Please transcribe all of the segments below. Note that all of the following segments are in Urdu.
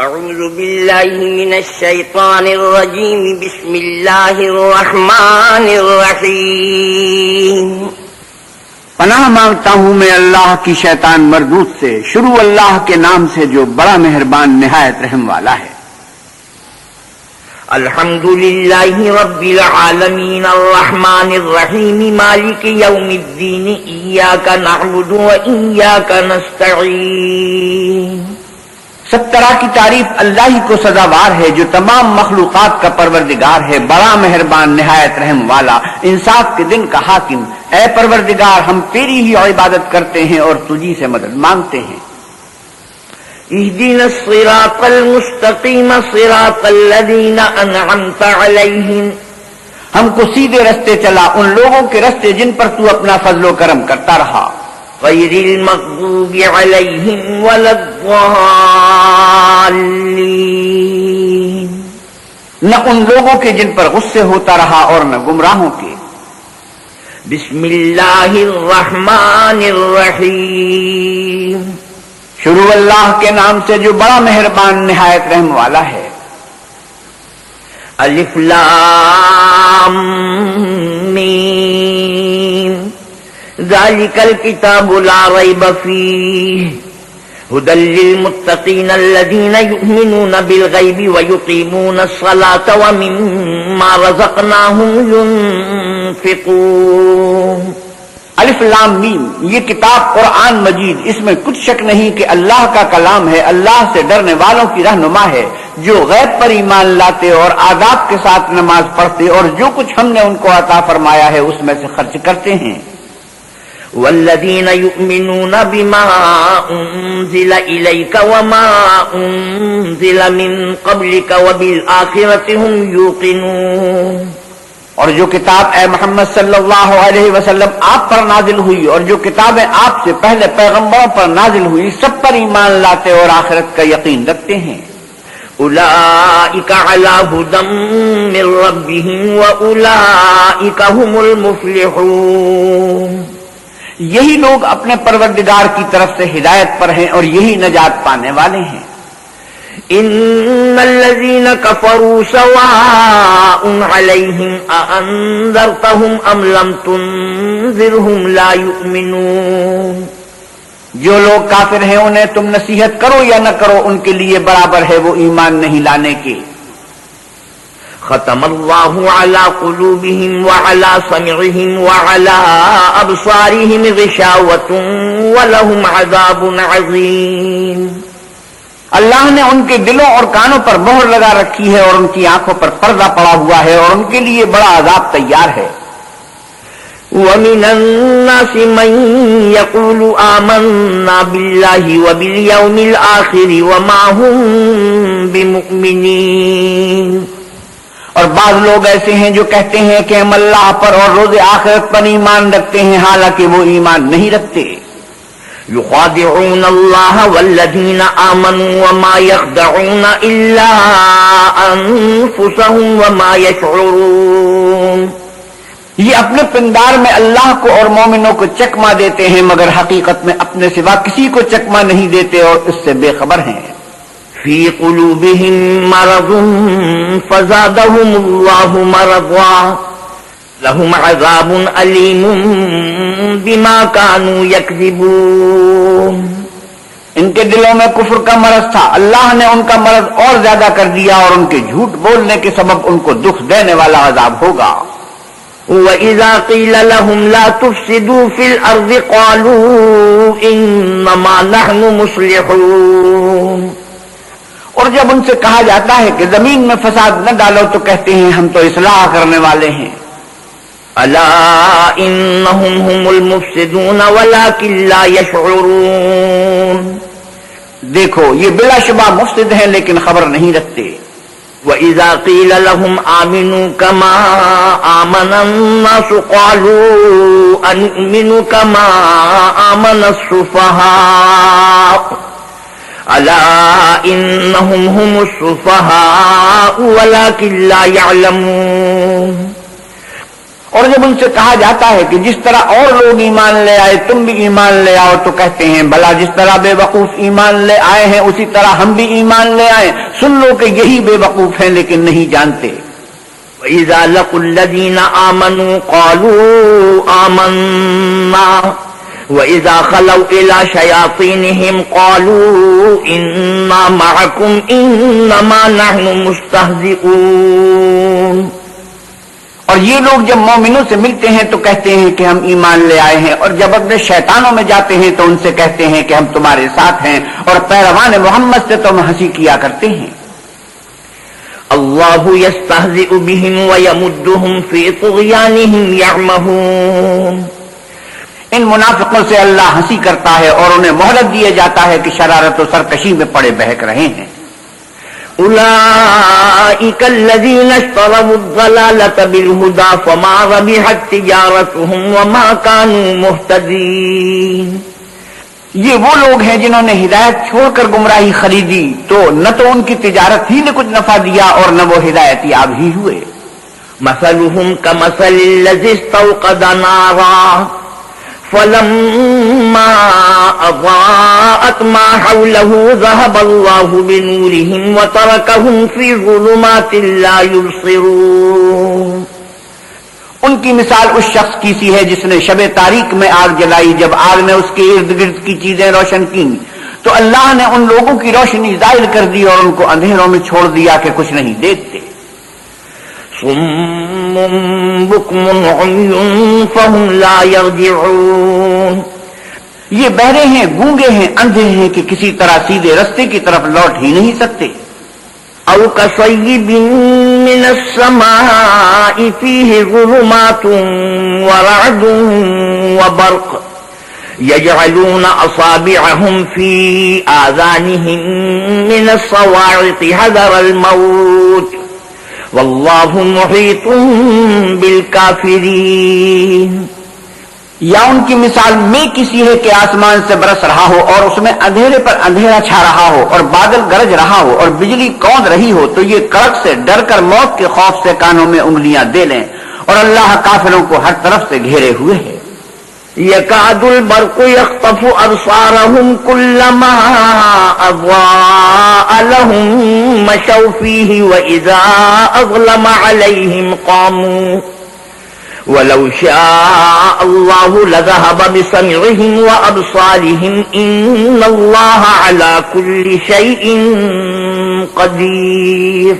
أعوذ بالله من الشيطان الرجيم. بسم الله الرحمن الرحيم. پناہ مانگتا ہوں میں اللہ کی شیطان مردود سے شروع اللہ کے نام سے جو بڑا مہربان نہایت رحم والا ہے۔ الحمد لله رب العالمين الرحمن الرحيم مالك يوم الدين إياك نعبد وإياك نستعين سب طرح کی تعریف اللہ ہی کو سزاوار ہے جو تمام مخلوقات کا پروردگار ہے۔ بڑا مہربان نہایت رحم والا۔ انصاف کے دن کا حاکم۔ اے پروردگار ہم تیری ہی عبادت کرتے ہیں اور تجھی سے مدد مانگتے ہیں۔ اهدنا الصراط المستقيم صراط الذين عليهم ہم کو سیدھے رستے چلا ان لوگوں کے رستے جن پر تو اپنا فضل و کرم کرتا رہا۔ غير المغضوب عليهم ولا الضالين. نہ ان لوگوں کے جن پر غصے ہوتا رہا اور نہ گمراہوں کے۔ بسم الله الرحمن الرحيم شروع اللہ کے نام سے جو بڑا مہربان نہایت رحم والا ہے۔ الف لام میم. ذلك الكتاب لا ريب فيه هدى للمتقين الذين يؤمنون بالغيب ويقيمون الصلاة ومما رزقناهم ينفقون۔ الف لام میم، یہ کتاب قرآن مجید، اس میں کچھ شک نہیں کہ اللہ کا کلام ہے، اللہ سے ڈرنے والوں کی رہنما ہے۔ جو غیب پر ایمان لاتے اور آداب کے ساتھ نماز پڑھتے اور جو کچھ ہم نے ان کو عطا فرمایا ہے، اس میں سے خرچ کرتے ہیں۔ والذين يؤمنون بما أنزل إليك وما أنزل من قبلك وبالآخرة هم يوقنون اور جو کتاب اے محمد صلی اللہ علیہ وسلم آپ پر نازل ہوئی اور جو کتابیں آپ سے پہلے پیغمبروں پر نازل ہوئی سب پر ایمان لاتے اور آخرت کا یقین رکھتے ہیں۔ أولئك على هدى من ربهم وأولئك هم المفلحون۔ یہی لوگ اپنے پروردگار کی طرف سے ہدایت پر ہیں اور یہی نجات پانے والے ہیں۔ إن الذين كفروا سواء عليهم أم لم تنذرهم لا يؤمنون۔ جو لوگ کافر ہیں انہیں تم نصیحت کرو یا نہ کرو ان کے لیے برابر ہے وہ ایمان نہیں لانے کے۔ ختم الله على قلوبهم وعلى سمعهم وعلى أبصارهم غشاوة ولهم عذاب عظيم۔ اللہ نے ان کے دلوں اور کانوں پر مہر لگا رکھی ہے اور ان کی آنکھوں پر پردہ پڑا ہوا ہے اور ان کے لیے بڑا عذاب تیار ہے۔ ومن الناس من يقول آمنا بالله وباليوم الآخر وما هم بمؤمنين۔ اور بعض لوگ ایسے ہیں جو کہتے ہیں کہ ہم اللہ پر اور روز آخرت پر ایمان رکھتے ہیں، حالانکہ وہ ایمان نہیں رکھتے۔ يخادعون الله والذين آمنوا وما يخدعون إلا أنفسهم وما يشعرون یہ اپنے پندار میں اللہ کو اور مومنوں کو چکما دیتے ہیں، مگر حقیقت میں اپنے سوا کسی کو چکما نہیں دیتے اور اس سے بے خبر ہیں۔ في قلوبهم مرض فزادهم الله مرضا لهم عذاب أليم بما كانوا يكذبون ان کے دلوں میں کفر کا مرض تھا۔ اللہ نے ان کا مرض اور زیادہ کر دیا اور ان کے جھوٹ بولنے کے سبب ان کو دکھ دینے والا عذاب ہوگا۔ وَإِذَا قِيلَ لَهُمْ لَا تُفْسِدُوا فِي الْأَرْضِ قَالُوا إِنَّمَا نَحْنُ مُصْلِحُونَ اور جب ان سے کہا جاتا ہے کہ زمین میں فساد نہ ڈالو تو کہتے ہیں ہم تو اصلاح کرنے والے ہیں۔ أَلَا إِنَّهُمْ هُمُ الْمُفْسِدُونَ وَلَكِنْ لَا يَشْعُرُونَ دیکھو یہ بلا شبہ مفسد ہیں لیکن خبر نہیں رکھتے۔ وَإِذَا قِيلَ لَهُمْ آمِنُوا كَمَا آمَنَ النَّاسُ قَالُوا أَنُؤْمِنُ كَمَا آمَنَ السُّفَهَاءُ۔ إِنَّهُمْ هُمُ السُّفَهَاءُ وَلَكِنْ لَا يَعْلَمُونَ اور جب ان سے کہا جاتا ہے کہ جس طرح اور لوگ ایمان لے آئے تم بھی ایمان لے آؤ تو کہتے ہیں بلا جس طرح بے وقوف ایمان لے آئے ہیں اسی طرح ہم بھی ایمان لے آئے سن لو کہ یہی بے وقوف ہیں لیکن نہیں جانتے۔ وَإِذَا لَقُوا الَّذِينَ آمَنُوا قَالُوا آمَنَّا وَإِذَا خَلَوْا إِلَى شَيَاطِينِهِمْ قَالُوا إِنَّا مَعَكُمْ إِنَّمَا نَحْنُ مُسْتَهْزِئُونَ اور یہ لوگ جب مومنوں سے ملتے ہیں تو کہتے ہیں کہ ہم ایمان لے آئے ہیں اور جب اپنے شیطانوں میں جاتے ہیں تو ان سے کہتے ہیں کہ ہم تمہارے ساتھ ہیں اور پیروان محمد سے تم ہنسی کیا کرتے ہیں۔ اللہ يستهزئ بهم ويمدهم في طغيانهم يعمهون ان منافقوں سے اللہ ہنسی کرتا ہے اور انہیں مہلت دیے جاتا ہے کہ شرارت و سرکشی میں پڑے بہک رہے ہیں۔ اشتروا الضلالة فما ربحت تجارتهم وما كانوا یہ وہ لوگ ہیں جنہوں نے ہدایت چھوڑ کر گمراہی خریدی تو نہ تو ان کی تجارت ہی نے کچھ نفع دیا اور نہ وہ ہدایت یاب ہی ہوئے۔ مثلهم كمثل الذي استوقد نارا۔ فلما أضاءت ما حوله ذهب الله بنورهم وتركهم في ظلمات لا يبصرون۔ ان کی مثال اس شخص کی سی ہے جس نے شب تاریخ میں آگ جلائی، جب آگ نے اس کے ارد گرد کی چیزیں روشن کی تو اللہ نے ان لوگوں کی روشنی ظاہر کر دی اور ان کو اندھیروں میں چھوڑ دیا کہ کچھ نہیں دیکھتے۔ صم بكم عمي فهم لا يرجعون یہ بہرے ہیں، گونگے ہیں، اندھے ہیں کہ کسی طرح سیدھے رستے کی طرف لوٹ ہی نہیں سکتے۔ او كصيب من السماء فيه ظلمات ورعد وبرق يجعلون أصابعهم في آذانهم من الصواعق حذر الموت واللہ محیط بالکافرین۔ یا ان کی مثال میں کسی ہے کہ آسمان سے برس رہا ہو اور اس میں اندھیرے پر اندھیرا چھا رہا ہو اور بادل گرج رہا ہو اور بجلی کود رہی ہو تو یہ کڑک سے ڈر کر موت کے خوف سے کانوں میں انگلیاں دے لیں اور اللہ کافروں کو ہر طرف سے گھیرے ہوئے ہیں۔ يكاد البرق يخطف أبصارهم كلما أضواء لهم مشوا فيه وإذا أظلم عليهم قاموا. ولو شاء الله لذهب بسمعهم وأبصارهم إن الله على كل شيء قدير.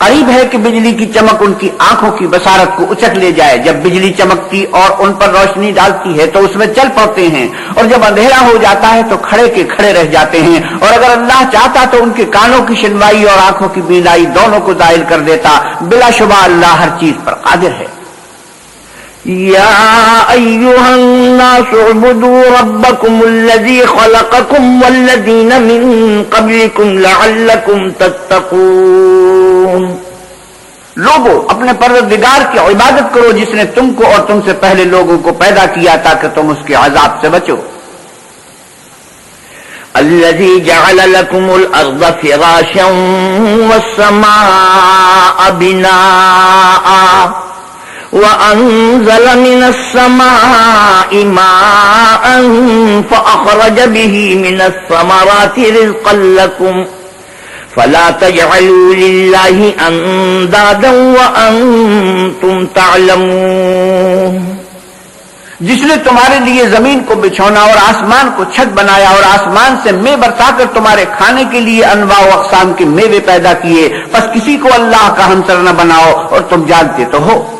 قریب ہے کہ بجلی کی چمک ان کی آنکھوں کی بسارت کو اچک لے جائے۔ جب بجلی چمکتی اور ان پر روشنی ڈالتی ہے تو اس میں چل پڑتے ہیں۔ اور جب اندھیرا ہو جاتا ہے تو کھڑے کے کھڑے رہ جاتے ہیں۔ اور اگر اللہ چاہتا تو ان کے کانوں کی شنوائی اور آنکھوں کی بینائی دونوں کو ظاہر کر دیتا۔ بلا شبہ اللہ ہر چیز پر قادر ہے۔ يا أيها الناس اعبدوا ربكم الذي خلقكم والذين من قبلكم لعلكم تتقون۔ لوگو اپنے پروردگار کی عبادت کرو جس نے تم کو اور تم سے پہلے لوگوں کو پیدا کیا تاکہ تم اس کے عذاب سے بچو۔ الذي جعل لكم الأرض فراشا والسماء بناءً وأنزل من السماء ماء فأخرج به من الثمرات رزقا لكم فلا تجعلوا لله اندادا وانتم تعلمون. جس نے تمہارے لیے زمین کو بچھونا اور آسمان کو چھت بنایا اور آسمان سے میں برسا کر تمہارے کھانے کے لیے انواع و اقسام کے میوے پیدا کیے بس کسی کو اللہ کا ہمسر نہ بناؤ اور تم جانتے تو ہو۔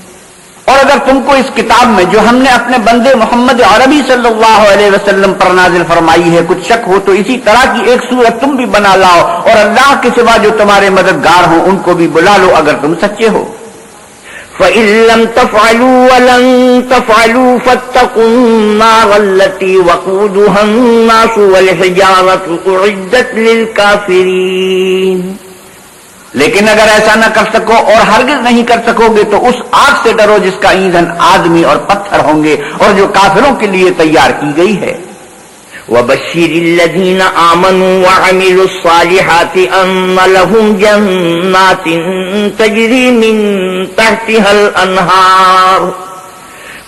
اور اگر تم کو اس کتاب میں جو ہم نے اپنے بندے محمد عربی صلی اللہ علیہ وسلم پر نازل فرمائی ہے کچھ شک ہو تو اسی طرح کی ایک صورت تم بھی بنا لاؤ اور اللہ کے سوا جو تمہارے مددگار ہوں ان کو بھی بلا لو اگر تم سچے ہو۔ فإن لم تفعلوا ولن تفعلوا فاتقوا النار التي وقودها الناس والحجارة أعدت للكافرين۔ لیکن اگر ایسا نہ کر سکو اور ہرگز نہیں کر سکو گے تو اس آگ سے ڈرو جس کا ایندھن آدمی اور پتھر ہوں گے اور جو کافروں کے لیے تیار کی گئی ہے۔ وہ بشیر آمنوا وعملوا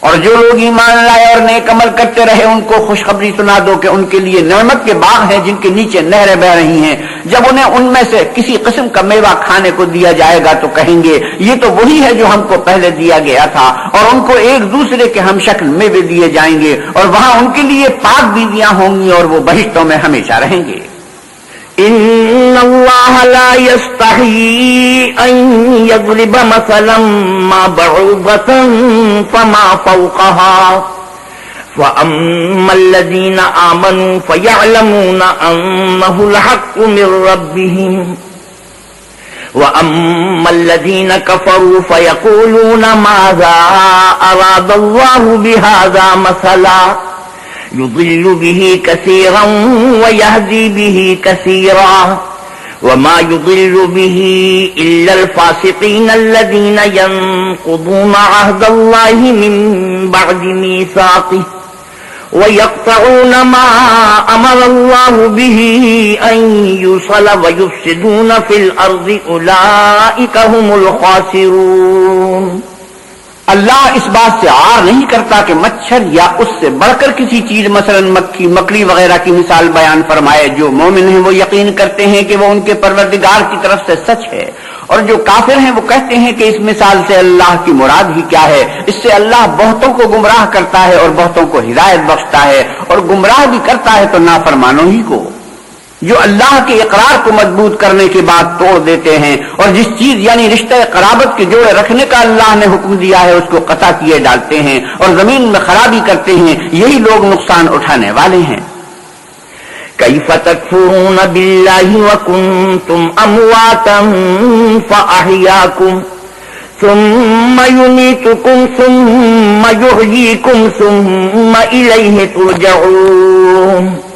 اور جو لوگ ایمان لائے اور نیک عمل کرتے رہے، ان کو خوشخبری سنا دو کہ ان کے لیے نعمت کے باغ ہیں جن کے نیچے نہریں بہ رہی ہیں۔ جب انہیں ان میں سے کسی قسم کا میوہ کھانے کو دیا جائے گا تو کہیں گے، یہ تو وہی ہے جو ہم کو پہلے دیا گیا تھا۔ اور ان کو ایک دوسرے کے ہم شکل میوے دیے جائیں گے، اور وہاں ان کے لیے پاک بیویاں ہوں گی اور وہ بہشتوں میں ہمیشہ رہیں گے۔ إن الله لا يستحيي أن يضرب مثلا ما بعوضة فما فوقها. فأما الذين آمنوا فيعلمون أنه الحق من ربهم. وأما الذين كفروا فيقولون ماذا أراد الله بهذا مثلا. يضل به كثيرا ويهدي به كثيرا وما يضل به إلا الفاسقين الذين ينقضون عهد الله من بعد ميثاقه ويقطعون ما أمر الله به أن يصل ويفسدون في الأرض أولئك هم الخاسرون اللہ اس بات سے آر نہیں کرتا کہ مچھر یا اس سے بڑھ کر کسی چیز، مثلا مکھی، مکڑی وغیرہ کی مثال بیان فرمائے، جو مومن ہیں وہ یقین کرتے ہیں کہ وہ ان کے پروردگار کی طرف سے سچ ہے، اور جو کافر ہیں وہ کہتے ہیں کہ اس مثال سے اللہ کی مراد ہی کیا ہے؟ اس سے اللہ بہتوں کو گمراہ کرتا ہے اور بہتوں کو ہدایت بخشتا ہے، اور گمراہ بھی کرتا ہے تو نافرمانوں ہی کو۔ جو اللہ کے اقرار کو مضبوط کرنے کے بعد توڑ دیتے ہیں اور جس چیز یعنی رشتہ قرابت کے جوڑے رکھنے کا اللہ نے حکم دیا ہے، اس کو قطع کیے ڈالتے ہیں اور زمین میں خرابی کرتے ہیں، یہی لوگ نقصان اٹھانے والے ہیں۔ كيف تكفرون بالله وكنتم أمواتا فأحياكم ثم يميتكم ثم يحييكم ثم إليه ترجعون۔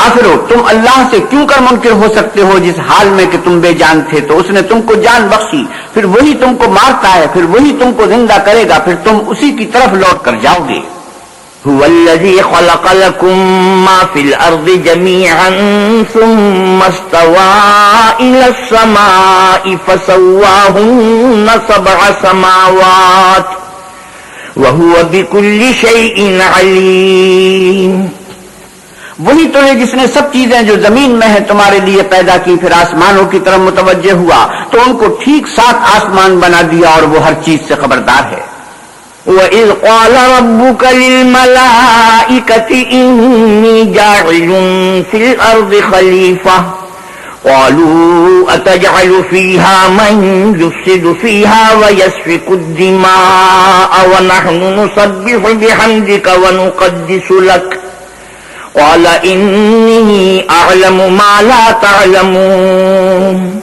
کافرو تم اللہ سے کیوں کر منکر ہو سکتے ہو؟ جس حال میں کہ تم بے جان تھے، تو اس نے تم کو جان بخشی، پھر وہی تم کو مارتا ہے، پھر وہی تم کو زندہ کرے گا، پھر تم اسی کی طرف لوٹ کر جاؤ گے۔ هو الذي خلق لكم ما في الأرض جميعا ثم استوى إلى السماء فسواهن سبع سماوات وهو بكل شيء عليم۔ وہی تو ہے جس نے سب چیزیں جو زمین میں ہیں تمہارے لیے پیدا کی، پھر آسمانوں کی طرف متوجہ ہوا، تو ان کو ٹھیک ساتھ آسمان بنا دیا اور وہ ہر چیز سے خبردار ہے۔ وَإِذْ قَالَ رَبُّكَ لِلْمَلَائِكَةِ إِنِّي جَاعِلٌ فِي الْأَرْضِ خَلِيفَةً قَالُوا أَتَجْعَلُ فِيهَا مَن يُفْسِدُ فِيهَا وَيَسْفِكُ الدِّمَاءَ وَنَحْنُ نُسَبِّحُ بِحَمْدِكَ وَنُقَدِّسُ لَكَ قال إني أعلم ما لا تعلمون۔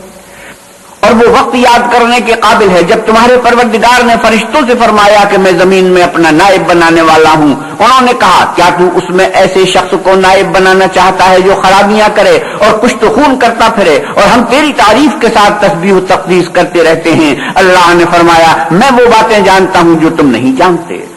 اور وہ وقت یاد کرنے کے قابل ہے جب تمہارے پروردگار نے فرشتوں سے فرمایا کہ میں زمین میں اپنا نائب بنانے والا ہوں۔ انہوں نے کہا، کیا تو اس میں ایسے شخص کو نائب بنانا چاہتا ہے جو خرابیاں کرے اور کچھ تو خون کرتا پھرے؟ اور ہم تیری تعریف کے ساتھ تسبیح و تقدیس کرتے رہتے ہیں۔ اللہ نے فرمایا، میں وہ باتیں جانتا ہوں جو تم نہیں جانتے۔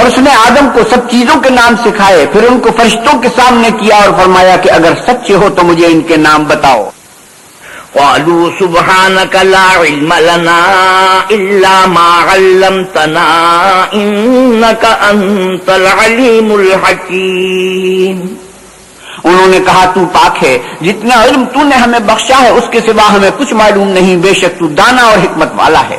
اور اس نے آدم کو سب چیزوں کے نام سکھائے پھر ان کو فرشتوں کے سامنے کیا اور فرمایا کہ اگر سچے ہو تو مجھے ان کے نام بتاؤ۔ قالوا سبحانك لا علم لنا إلا ما علمتنا إنك أنت العليم الحكيم۔ انہوں نے کہا تو پاک ہے جتنا علم تو نے ہمیں بخشا ہے اس کے سوا ہمیں کچھ معلوم نہیں بے شک تو دانا اور حکمت والا ہے۔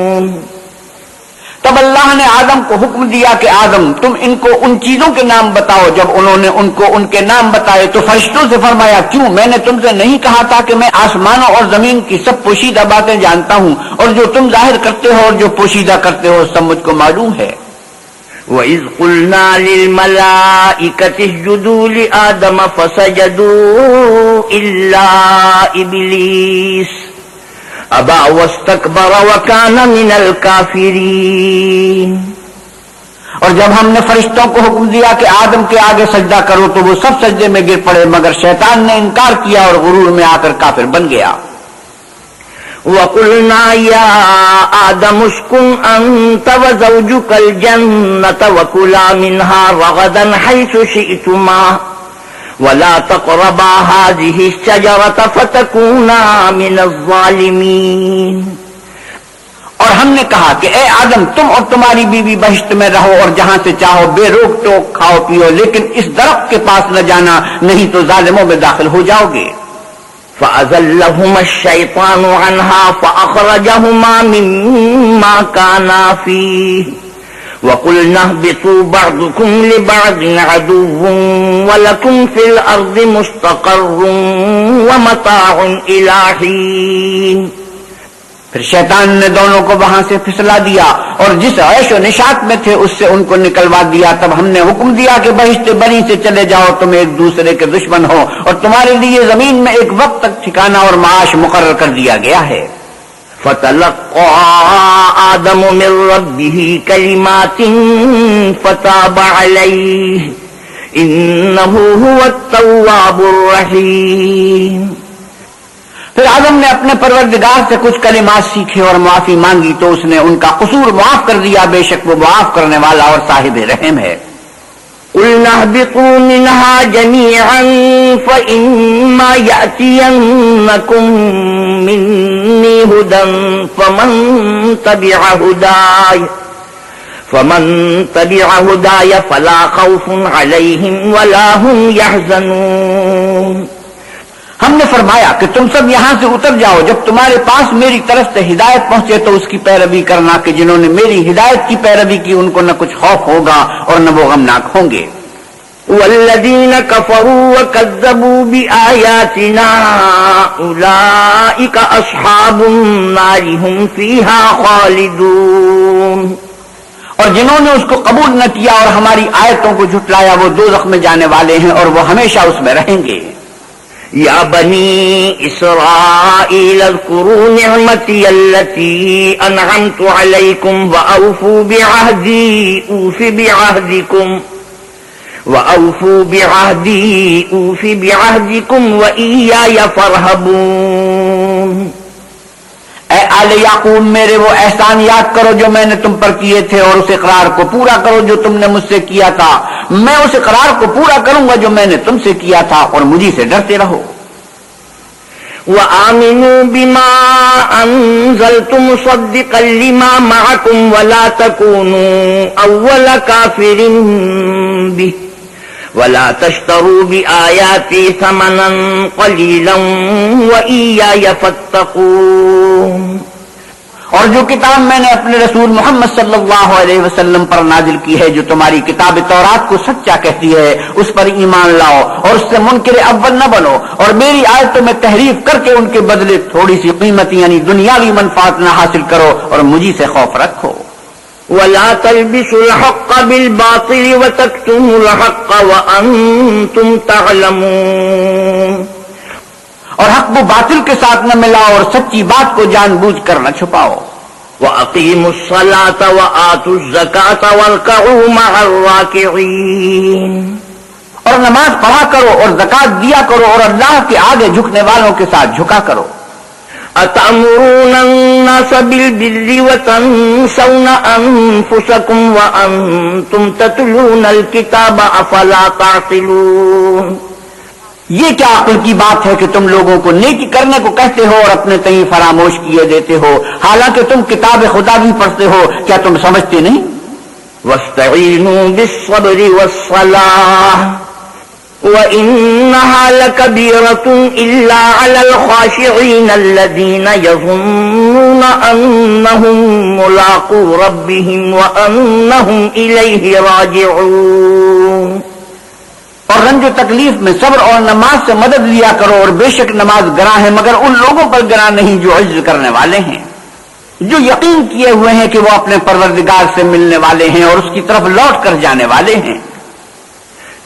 تب اللہ نے آدم کو حکم دیا کہ آدم، تم ان کو ان چیزوں کے نام بتاؤ۔ جب انہوں نے ان کو ان کے نام بتائے تو فرشتوں سے فرمایا، کیوں؟ میں نے تم سے نہیں کہا تھا کہ میں آسمانوں اور زمین کی سب پوشیدہ باتیں جانتا ہوں اور جو تم ظاہر کرتے ہو اور جو پوشیدہ کرتے ہو، سب مجھ کو معلوم ہے۔ وَإِذْ قُلْنَا لِلْمَلَائِكَةِ اسْجُدُوا لِآدَمَ فَسَجَدُوا إِلَّا إِبْلِيسَ۔ أَبَى وَاسْتَكْبَرَ وَكَانَ مِنَ الْكَافِرِينَ۔ اور جب ہم نے فرشتوں کو حکم دیا کہ آدم کے آگے سجدہ کرو تو وہ سب سجدے میں گر پڑے، مگر شیطان نے انکار کیا اور غرور میں آ کر کافر بن گیا۔ وَقُلْنَا يَا آدَمُ اسْكُنْ أَنْتَ وَزَوْجُكَ الْجَنَّةَ وَكُلَا مِنْهَا رَغَدًا حَيْثُ شِئْتُمَا۔ وَلَا تَقْرَبَا هَذِهِ الشَّجَرَةَ فَتَكُونَا مِنَ الظَّالِمِينَ۔ اور ہم نے کہا کہ اے آدم، تم اور تمہاری بیوی بہشت میں رہو اور جہاں سے چاہو بے روک ٹوک کھاؤ پیو، لیکن اس درخت کے پاس نہ جانا، نہیں تو ظالموں میں داخل ہو جاؤ گے۔ فأزلهما الشيطان عنها فأخرجهما مما كانا فيه۔ وقلنا اهبطوا بعضكم لبعض عدو ولكم في الأرض مستقر ومتاع إلى حين. پھر شیطان نے دونوں کو وہاں سے پھسلا دیا اور جس عیش و نشات میں تھے اس سے ان کو نکلوا دیا۔ تب ہم نے حکم دیا کہ بہشت بری سے چلے جاؤ، تم ایک دوسرے کے دشمن ہو اور تمہارے لیے زمین میں ایک وقت تک ٹھکانا اور معاش مقرر کر دیا گیا ہے۔ فتلقى آدم من ربه كلمات فتاب عليه. إنه هو التواب الرحيم. پھر آدم نے اپنے پروردگار سے کچھ کلمات سیکھے اور معافی مانگی تو اس نے ان کا قصور معاف کر دیا، بے شک وہ معاف کرنے والا اور صاحب رحم ہے۔ قل اهبطوا منها جميعا فإما يأتينكم مني هدى فمن تبع هداي فمن تبع هداي فلا خوف عليهم ولا هم يحزنون ہم نے فرمایا کہ تم سب یہاں سے اتر جاؤ جب تمہارے پاس میری طرف سے ہدایت پہنچے تو اس کی پیروی کرنا کہ جنہوں نے میری ہدایت کی پیروی کی ان کو نہ کچھ خوف ہوگا اور نہ وہ غمناک ہوں گے۔ والذين كفروا وكذبوا بآياتنا أولئك أصحاب النار هم فيها خالدون۔ اور جنہوں نے اس کو قبول نہ کیا اور ہماری آیتوں کو جھٹلایا وہ دو میں جانے والے ہیں اور وہ ہمیشہ اس میں رہیں گے۔ يا بني إسرائيل اذكروا نعمتي التي أنعمت عليكم وأوفوا بعهدي، أوف بعهدكم، وأوفوا بعهدي، أوف بعهدكم وإياي فارهبون۔ اے آل یعقوب، میرے وہ احسان یاد کرو جو میں نے تم پر کیے تھے اور اس اقرار کو پورا کرو جو تم نے مجھ سے کیا تھا۔ میں اس اقرار کو پورا کروں گا جو میں نے تم سے کیا تھا اور مجھے سے ڈرتے رہو۔ وآمنوا بما أنزلت مصدقا لما معكم ولا تكونوا أول كافر به ولا تشتروا بآياتي ثمنا قليلا وإياي فاتقون اور جو کتاب میں نے اپنے رسول محمد صلی اللہ علیہ وسلم پر نازل کی ہے، جو تمہاری کتاب تورات کو سچا کہتی ہے، اس پر ایمان لاؤ اور اس سے منکر اول نہ بنو اور میری آیتوں میں تحریف کر کے ان کے بدلے تھوڑی سی قیمت یعنی دنیاوی منفات نہ حاصل کرو اور مجھے سے خوف رکھو۔ ولا تلبسوا الحق بالباطل وتكتموا الحق وأنتم تعلمون اور حق و باطل کے ساتھ نہ ملاؤ اور سچی بات کو جان بوجھ کر نہ چھپاؤ۔ وَأَقِيمُوا الصَّلَاةَ وَآتُوا الزَّكَاةَ وَارْكَعُوا مَعَ الرَّاكِعِينَ۔ اور نماز پڑھا کرو اور زکات دیا کرو اور اللہ کے آگے جھکنے والوں کے ساتھ جھکا کرو۔ أَتَأْمُرُونَ النَّاسَ بِالْبِرِّ وَتَنْسَوْنَ أَنفُسَكُمْ وَأَنْتُمْ تَتْلُونَ الْكِتَابَ أَفَلَا تَعْقِلُونَ۔ یہ کیا عقل کی بات ہے کہ تم لوگوں کو نیکی کرنے کو کہتے ہو اور اپنے تئیں فراموش کیے دیتے ہو؟ حالانکہ تم کتاب خدا بھی پڑھتے ہو، کیا تم سمجھتے نہیں؟ وَاسْتَعِينُوا بِالصَّبْرِ وَالصَّلَاةِ وَإِنَّهَا لَكَبِيرَةٌ إِلَّا عَلَى الْخَاشِعِينَ الَّذِينَ يَظُنُّونَ أَنَّهُمْ مُلَاقُو رَبِّهِمْ وَأَنَّهُمْ إِلَيْهِ رَاجِعُونَ اور رنج و تکلیف میں صبر اور نماز سے مدد لیا کرو اور بے شک نماز گراں ہے، مگر ان لوگوں پر گراں نہیں جو عجز کرنے والے ہیں۔ جو یقین کیے ہوئے ہیں کہ وہ اپنے پروردگار سے ملنے والے ہیں اور اس کی طرف لوٹ کر جانے والے ہیں۔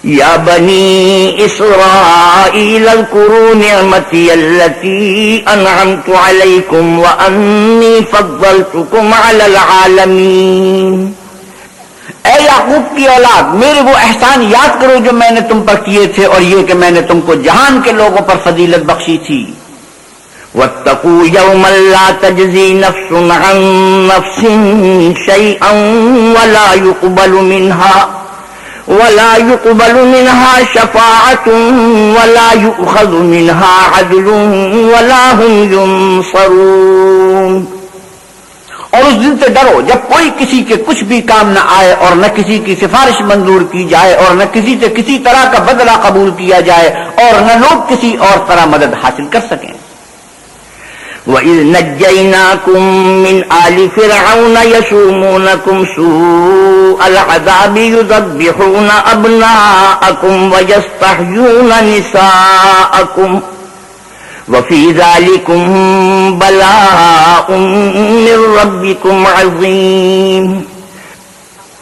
يا بني إسرائيل اذكروا نعمتي التي أنعمت عليكم وأني فضلتكم على العالمين اے یعقوب کی اولاد، میرے وہ احسان یاد کرو جو میں نے تم پر کیے تھے اور یہ کہ میں نے تم کو جہان کے لوگوں پر فضیلت بخشی تھی۔ واتقوا يوما لا تجزي نفس عن نفس شيئا ولا يقبل منها ولا يقبل منها شفاعة ولا يؤخذ منها عدل، ولا هم ينصرون اور اس دن سے ڈرو جب کوئی کسی کے کچھ بھی کام نہ آئے اور نہ کسی کی سفارش منظور کی جائے اور نہ کسی سے کسی طرح کا بدلہ قبول کیا جائے اور نہ لوگ کسی اور طرح مدد حاصل کر سکیں۔ وَإِذْ نَجَّيْنَاكُمْ مِنْ آلِ فِرْعَوْنَ يَسُومُونَكُمْ سُوءَ الْعَذَابِ يُذَبِّحُونَ أَبْنَاءَكُمْ وَيَسْتَحْيُونَ نِسَاءَكُمْ وَفِي ذَلِكُمْ بَلَاءٌ مِّن رَبِّكُمْ عَظِيمٌ۔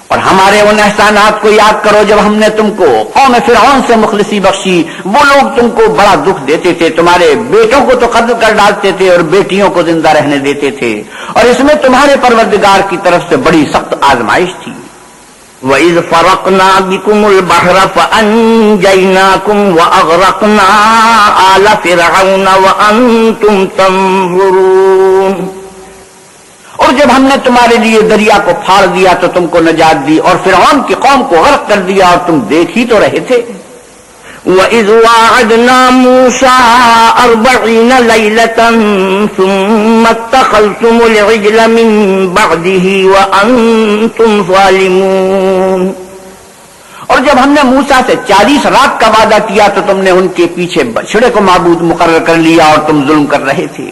اور ہمارے ان احسانات کو یاد کرو جب ہم نے تم کو قوم فرعون سے مخلصی بخشی، وہ لوگ تم کو بڑا دکھ دیتے تھے، تمہارے بیٹوں کو تو قتل کر ڈالتے تھے اور بیٹیوں کو زندہ رہنے دیتے تھے۔ اور اس میں تمہارے پروردگار کی طرف سے بڑی سخت آزمائش تھی۔ وَإِذْ فَرَقْنَا بِكُمُ الْبَحْرَ فَأَنْجَيْنَاكُمْ وَأَغْرَقْنَا آلَ فِرْعَوْنَ وَأَنْتُمْ تَنْظُرُونَ۔ اور جب ہم نے تمہارے لیے دریا کو پھاڑ دیا تو تم کو نجات دی اور فرعون کی قوم کو غرق کر دیا اور تم دیکھ ہی تو رہے تھے۔ وَإِذْ وَاعَدْنَا مُوسَىٰ أَرْبَعِينَ لَيْلَةً ثُمَّ اتَّخَذْتُمُ الْعِجْلَ مِن بَعْدِهِ وَأَنْتُمْ ظَالِمُونَ۔ اور جب ہم نے موسا سے چالیس رات کا وعدہ کیا تو تم نے ان کے پیچھے بچڑے کو معبود مقرر کر لیا اور تم ظلم کر رہے تھے۔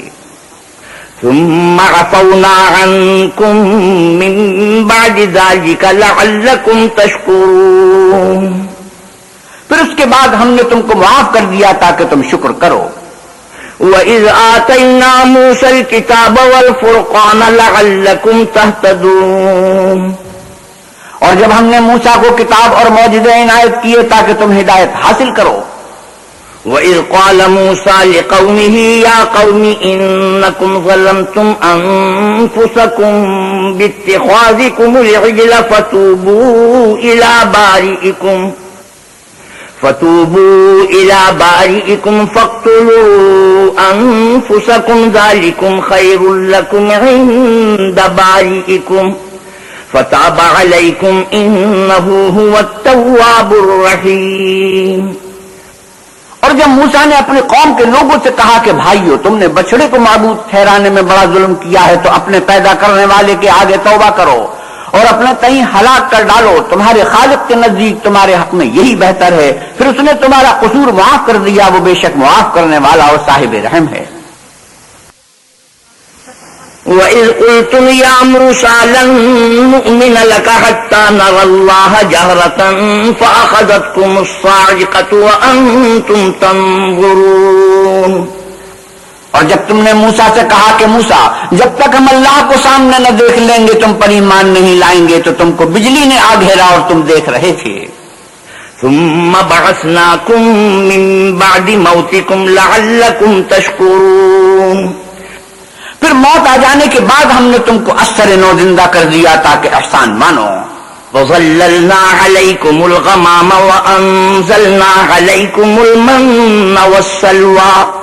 ثم عفونا عنكم من بعد ذلك لعلكم تشكرون۔ پھر اس کے بعد ہم نے تم کو معاف کر دیا تاکہ تم شکر کرو۔ وَإِذْ آتَيْنَا مُوسَى الْكِتَابَ وَالْفُرْقَانَ لَعَلَّكُمْ تَهْتَدُونَ۔ اور جب ہم نے موسا کو کتاب اور موجودہ عنایت کیے تاکہ تم ہدایت حاصل کرو۔ وَإِذْ قَالَ مُوسَى لِقَوْمِهِ يَا قَوْمِ إِنَّكُمْ ظَلَمْتُمْ أَنفُسَكُمْ بِاتِّخَاذِكُمُ الْعِجْلَ فَتُوبُوا إِلَى بَارِئِكُمْ۔ فتوبوا إلى بارئكم فاقتلوا أنفسكم، ذلكم خير لكم عند بارئكم. فتاب عليكم إنه هو التواب الرحيم. اور جب موسا نے اپنی قوم کے لوگوں سے کہا کہ بھائیو، تم نے بچڑے کو معبود ٹھہرانے میں بڑا ظلم کیا ہے، تو اپنے پیدا کرنے والے کے آگے توبہ کرو۔ اور اپنے تئیں ہلاک کر ڈالو، تمہارے خالق کے نزدیک تمہارے حق میں یہی بہتر ہے۔ پھر اس نے تمہارا قصور معاف کر دیا، وہ بے شک معاف کرنے والا اور صاحب رحم ہے۔ وَإِذْ قُلْتُمْ يَا مُوسَى لَن نُؤْمِنَ لَكَ حَتَّى نَرَى اللَّهَ جَهْرَةً فَأَخَذَتْكُمُ الصَّاعِقَةُ وَأَنْتُمْ تَنْظُرُونَ اور جب تم نے موسا سے کہا کہ موسا جب تک ہم اللہ کو سامنے نہ دیکھ لیں گے تم پر ایمان نہیں لائیں گے تو تم کو بجلی نے آ گھیرا اور تم دیکھ رہے تھے۔ ثم بعثناكم من بعد موتكم لعلكم تشكرون۔ پھر موت آ جانے کے بعد ہم نے تم کو اثر نو زندہ کر دیا تاکہ احسان مانو۔ وظللنا عليكم الغمام وأنزلنا عليكم المن والسلوى۔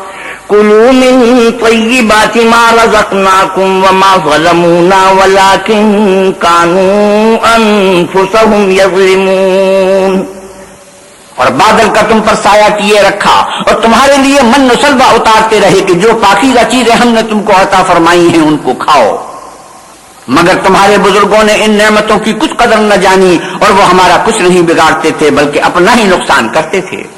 كلوا من طيبات ما رزقناكم وما ظلمونا ولكن كانوا أنفسهم يظلمون۔ اور بادل کا تم پر سایہ کیے رکھا اور تمہارے لیے من نسلبہ اتارتے رہے کہ جو پاکیزہ چیزیں ہم نے تم کو عطا فرمائی ہیں ان کو کھاؤ۔ مگر تمہارے بزرگوں نے ان نعمتوں کی کچھ قدر نہ جانی اور وہ ہمارا کچھ نہیں بگاڑتے تھے بلکہ اپنا ہی نقصان کرتے تھے۔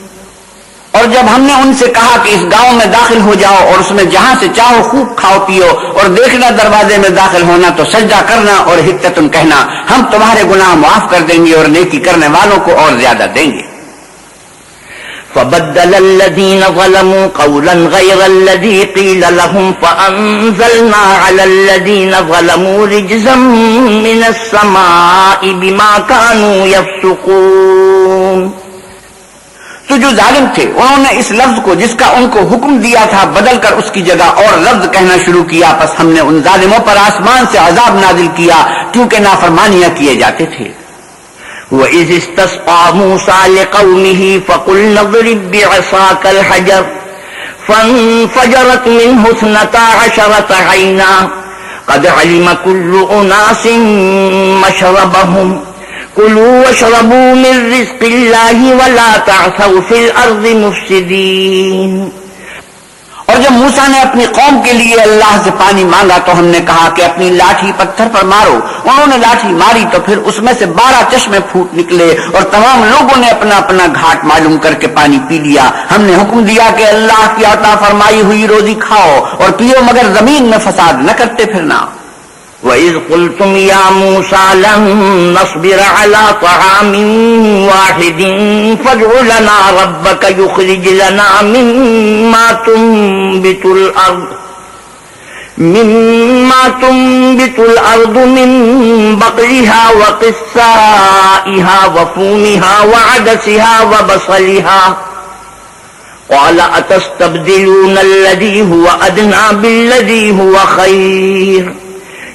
اور جب ہم نے ان سے کہا کہ اس گاؤں میں داخل ہو جاؤ اور اس میں جہاں سے چاہو خوب کھاؤ پیو اور دیکھنا دروازے میں داخل ہونا تو سجدہ کرنا اور حتتن کہنا، ہم تمہارے گناہ معاف کر دیں گے اور نیکی کرنے والوں کو اور زیادہ دیں گے۔ فبدل الذين ظلموا قولا غير الذي قيل لهم فأنزلنا على الذين ظلموا رجزا من السماء بما كانوا يفسقون تو جو ظالم تھے، انہوں نے اس لفظ کو جس کا ان کو حکم دیا تھا بدل کر اس کی جگہ اور لفظ کہنا شروع کیا۔ پس ہم نے ان ظالموں پر آسمان سے عذاب نازل کیا، کیونکہ نافرمانیاں کیے جاتے تھے۔ وَإِذِ اسْتَسْقَى مُوسَى لِقَوْمِهِ الْحَجَرَ مِنْهُ اثْنَتَا عَشَرَةَ عَيْنًا، قَدْ عَلِمَ كُلُّ أُنَاسٍ مَّشْرَبَهُمْ كلوا واشربوا من رزق الله ولا تعثوا في الارض مفسدين. اور جب موسا نے اپنی قوم کے لیے اللہ سے پانی مانگا تو ہم نے کہا کہ اپنی لاٹھی پتھر پر مارو۔ انہوں نے لاٹھی ماری تو پھر اس میں سے بارہ چشمے پھوٹ نکلے اور تمام لوگوں نے اپنا اپنا گھاٹ معلوم کر کے پانی پی لیا۔ ہم نے حکم دیا کہ اللہ کی عطا فرمائی ہوئی روزی کھاؤ اور پیو مگر زمین میں فساد نہ کرتے پھرنا۔ وَإِذْ قُلْتُمْ يَا مُوسَى لَن نَّصْبِرَ عَلَىٰ طَعَامٍ وَاحِدٍ فَادْعُ لَنَا رَبَّكَ يُخْرِجْ لَنَا مِمَّا تُنبِتُ الْأَرْضُ مما تنبت الأرض من بقلها وقصائها وفومها وعدسها وبصلها قال أتستبدلون الذي هو أدنى بالذي هو خير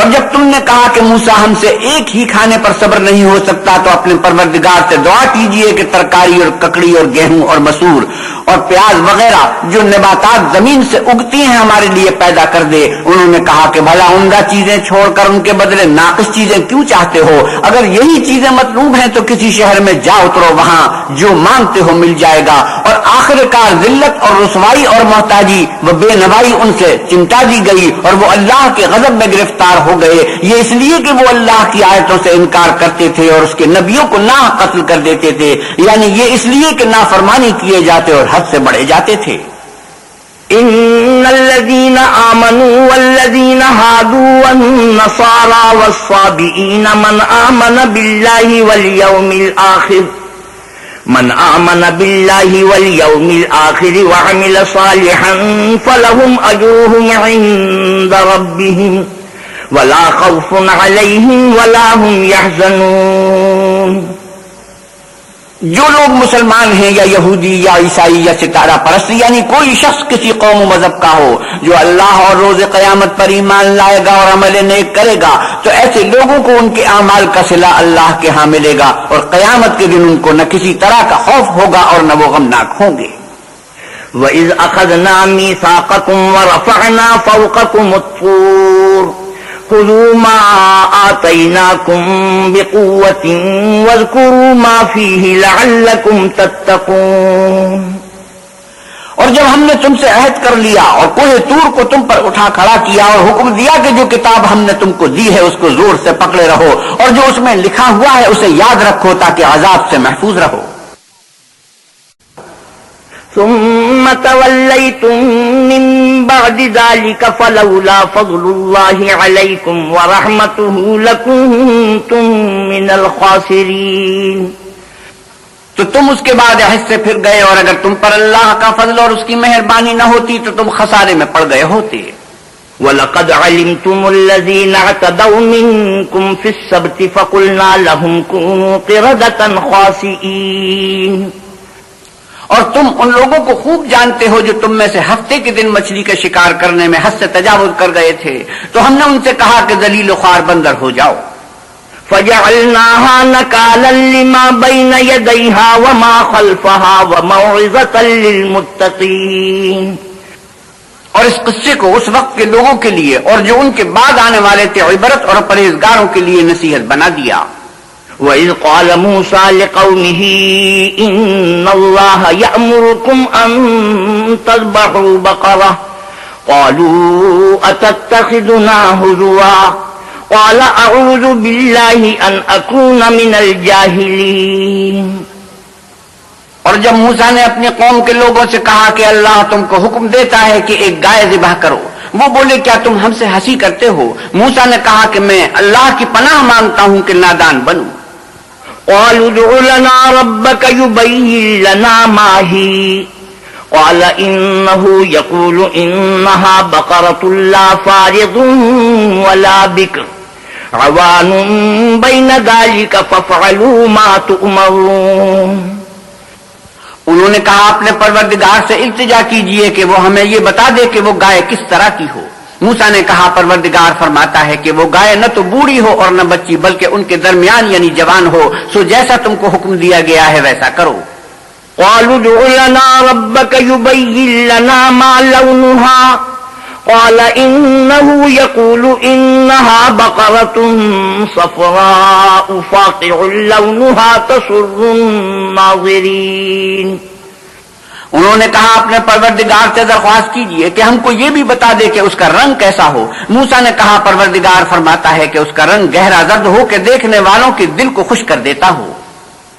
اور جب تم نے کہا کہ موسا ہم سے ایک ہی کھانے پر صبر نہیں ہو سکتا، تو اپنے پروردگار سے دعا کیجیے کہ ترکاری اور ککڑی اور گیہوں اور مسور اور پیاز وغیرہ جو نباتات زمین سے اگتی ہیں ہمارے لیے پیدا کر دے۔ انہوں نے کہا کہ بھلا عمدہ چیزیں چھوڑ کر ان کے بدلے ناقص چیزیں کیوں چاہتے ہو؟ اگر یہی چیزیں مطلوب ہیں تو کسی شہر میں جا اترو وہاں، جو مانگتے ہو مل جائے گا۔ اور آخر کار ذلت اور رسوائی اور محتاجی و بے نوائی ان سے چمٹا دی گئی اور وہ اللہ کے غضب میں گرفتار ہو ہو گئے۔ یہ اس لیے کہ وہ اللہ کی آیتوں سے انکار کرتے تھے اور اس کے نبیوں کو نہ قتل کر دیتے تھے۔ یعنی یہ اس لیے کہ نافرمانی کیے جاتے اور حد سے بڑھے جاتے تھے۔ ان الذين آمنوا والذين هادوا والنصارى والصابئين من آمن بالله واليوم الآخر، من آمن بالله واليوم الآخر وعمل صالحا فلهم أجرهم عند ربهم۔ ولا خوف عليهم ولا هم يحزنون جو لوگ مسلمان ہیں یا یہودی یا عیسائی یا ستارہ پرست یعنی کوئی شخص کسی قوم و مذہب کا ہو، جو اللہ اور روز قیامت پر ایمان لائے گا اور عمل نیک کرے گا، تو ایسے لوگوں کو ان کے اعمال کا صلح اللہ کے ہاں ملے گا اور قیامت کے دن ان کو نہ کسی طرح کا خوف ہوگا اور نہ وہ غمناک ہوں گے۔ وَإِذْ أَخَذْنَا مِيثَاقَكُمْ وَرَفَعْنَا فَوْقَكُمُ الطُّورَ۔ خذوا ما آتيناكم بقوة واذكروا ما فيه لعلكم تتقون۔ اور جب ہم نے تم سے عہد کر لیا اور کوئی تور کو تم پر اٹھا کھڑا کیا اور حکم دیا کہ جو کتاب ہم نے تم کو دی ہے اس کو زور سے پکڑے رہو اور جو اس میں لکھا ہوا ہے اسے یاد رکھو تاکہ عذاب سے محفوظ رہو۔ ثم توليتم من بعد ذلك فلولا فضل الله عليكم ورحمته لكنتم من الخاسرين. تو تم اس کے بعد عہد سے پھر گئے اور اگر تم پر اللہ کا فضل اور اس کی مہربانی نہ ہوتی تو تم خسارے میں پڑ گئے ہوتے۔ وَلَقَدْ عَلِمْتُمُ الَّذِينَ اعْتَدَوْا مِنْكُمْ فِي السَّبْتِ فَقُلْنَا لَهُمْ كُونُوا قِرَدَةً خَاسِئِينَ۔ اور تم ان لوگوں کو خوب جانتے ہو جو تم میں سے ہفتے کے دن مچھلی کا شکار کرنے میں حد سے تجاوز کر گئے تھے۔ تو ہم نے ان سے کہا کہ دلیل و خوار بندر ہو جاؤ۔ فجعلناها نكالا لما بين يديها وما خلفها وموعظة للمتقين اور اس قصے کو اس وقت کے لوگوں کے لیے اور جو ان کے بعد آنے والے تھے عبرت اور پرہیزگاروں کے لیے نصیحت بنا دیا۔ وَإِذْ قَالَ مُوسَى لِقَوْمِهِ إِنَّ اللَّهَ يَأْمُرُكُمْ أَن تَذْبَحُوا بَقَرَةً قَالُوا أَتَتَّخِذُنَا هُزُوًا قال اعوذ باللہ ان اکون من الجاہلین اور جب موسا نے اپنی قوم کے لوگوں سے کہا کہ اللہ تم کو حکم دیتا ہے کہ ایک گائے ذبح کرو، وہ بولے، کیا تم ہم سے ہنسی کرتے ہو؟ موسا نے کہا کہ میں اللہ کی پناہ مانگتا ہوں کہ نادان بنوں۔ قالوا ادع لنا ربك يبين لنا ما هي. قال إنه يقول إنها بقرة لا فارض ولا بكر. عوان بین ذالک ففعلوا ما تؤمرون. انہوں نے کہا، اپنے پروردگار سے التجا کیجیے کہ وہ ہمیں یہ بتا دے کہ وہ گائے کس طرح کی ہو۔ موسا نے کہا، پروردگار فرماتا ہے کہ وہ گائے نہ تو بوڑھی ہو اور نہ بچی، بلکہ ان کے درمیان یعنی جوان ہو۔ سو جیسا تم کو حکم دیا گیا ہے، ویسا کرو۔ قالوا ادع لنا ربك يبين لنا ما لونها۔ قال إنه يقول إنها بقرة صفراء فاقع لونها تسر الناظرين۔ انہوں نے کہا اپنے پروردگار سے درخواست کیجیے کہ ہم کو یہ بھی بتا دے کہ اس کا رنگ کیسا ہو۔ موسا نے کہا، پروردگار فرماتا ہے کہ اس کا رنگ گہرا زرد ہو کہ دیکھنے والوں کے دل کو خوش کر دیتا ہو۔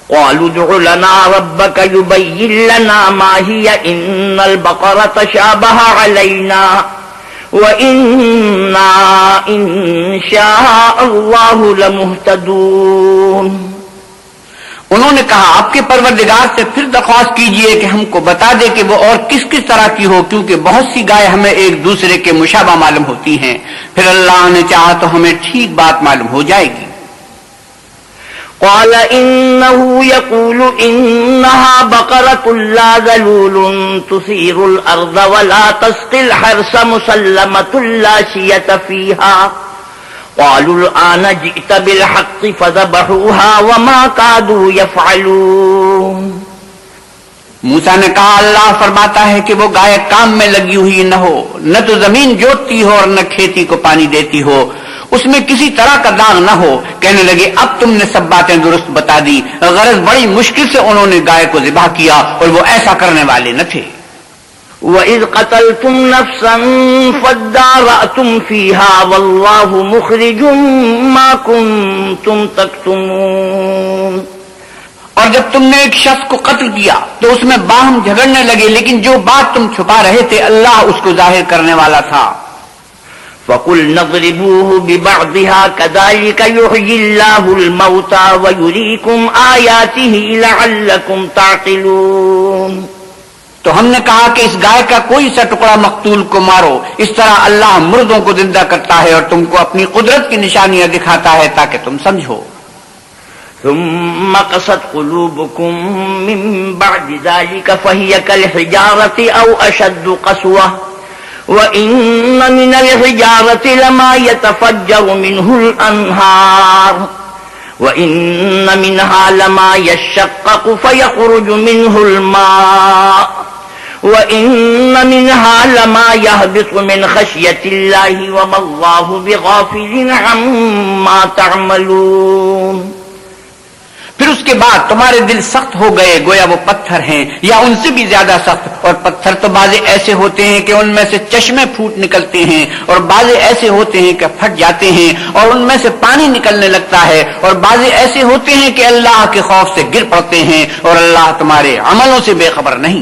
قالوا ادع لنا ربك يبين لنا ما هي إن البقرة شابه علينا وَإِنَّا إِن شَاءَ اللَّهُ لَمُهْتَدُونَ۔ انہوں نے کہا، آپ کے پروردگار سے پھر درخواست کیجیے کہ ہم کو بتا دے کہ وہ اور کس کس طرح کی ہو، کیونکہ بہت سی گائے ہمیں ایک دوسرے کے مشابہ معلوم ہوتی ہیں۔ پھر اللہ نے چاہا تو ہمیں ٹھیک بات معلوم ہو جائے گی۔ قال إنه يقول إنها بقرة لا ذلول تثير الأرض ولا تسقي الحرس مسلمة لا شية فيها قالوا الآن جئت بالحق فذبحوها وما قادوا يفعلون۔ موسا نے کہا، اللہ فرماتا ہے کہ وہ گائے کام میں لگی ہوئی نہ ہو، نہ تو زمین جوتتی ہو اور نہ کھیتی کو پانی دیتی ہو۔ اس میں کسی طرح کا داغ نہ ہو۔ کہنے لگے، اب تم نے سب باتیں درست بتا دی۔ غرض بڑی مشکل سے انہوں نے گائے کو ذبح کیا اور وہ ایسا کرنے والے نہ تھے۔ وَإِذْ قَتَلْتُمْ نَفْسًا فَادَّارَأْتُمْ فِيهَا وَاللَّهُ مُخْرِجٌ مَا كُنْتُمْ تَكْتُمُونَ۔ اور جب تم نے ایک شخص کو قتل کیا تو اس میں باہم جھگڑنے لگے، لیکن جو بات تم چھپا رہے تھے، اللہ اس کو ظاہر کرنے والا تھا۔ فقل نضربوه ببعضها كذلك يحيي الله الموتى ويريكم آياته لعلكم تعقلون۔ تو ہم نے کہا کہ اس گائے کا کوئی سا ٹکڑا مقتول کو مارو۔ اس طرح اللہ مردوں کو زندہ کرتا ہے اور تم کو اپنی قدرت کی نشانیاں دکھاتا ہے تاکہ تم سمجھو۔ ثم قصد قلوبكم من بعد ذلك فهي كالحجارة أو أشد قسوة۔ وَإِنَّ مِنَ الْحِجَارَةِ لَمَا يَتَفَجَّرُ مِنْهُ الْأَنْهَارُ۔ وَإِنَّ مِنْهَا لَمَا يَشَّقَّقُ فَيَخْرُجُ مِنْهُ الْمَاءُ۔ وَإِنَّ مِنْهَا لَمَا يَهْبِطُ مِنْ خَشْيَةِ اللَّهِ وَمَا اللَّهُ بِغَافِلٍ عَمَّا تَعْمَلُونَ پھر اس کے بعد تمہارے دل سخت ہو گئے، گویا وہ پتھر ہیں، یا ان سے بھی زیادہ سخت، اور پتھر تو بازے ایسے ہوتے ہیں کہ ان میں سے چشمے پھوٹ نکلتے ہیں، اور بازے ایسے ہوتے ہیں کہ پھٹ جاتے ہیں، اور ان میں سے پانی نکلنے لگتا ہے، اور بازے ایسے ہوتے ہیں کہ اللہ کے خوف سے گر پڑتے ہیں، اور اللہ تمہارے عملوں سے بے خبر نہیں۔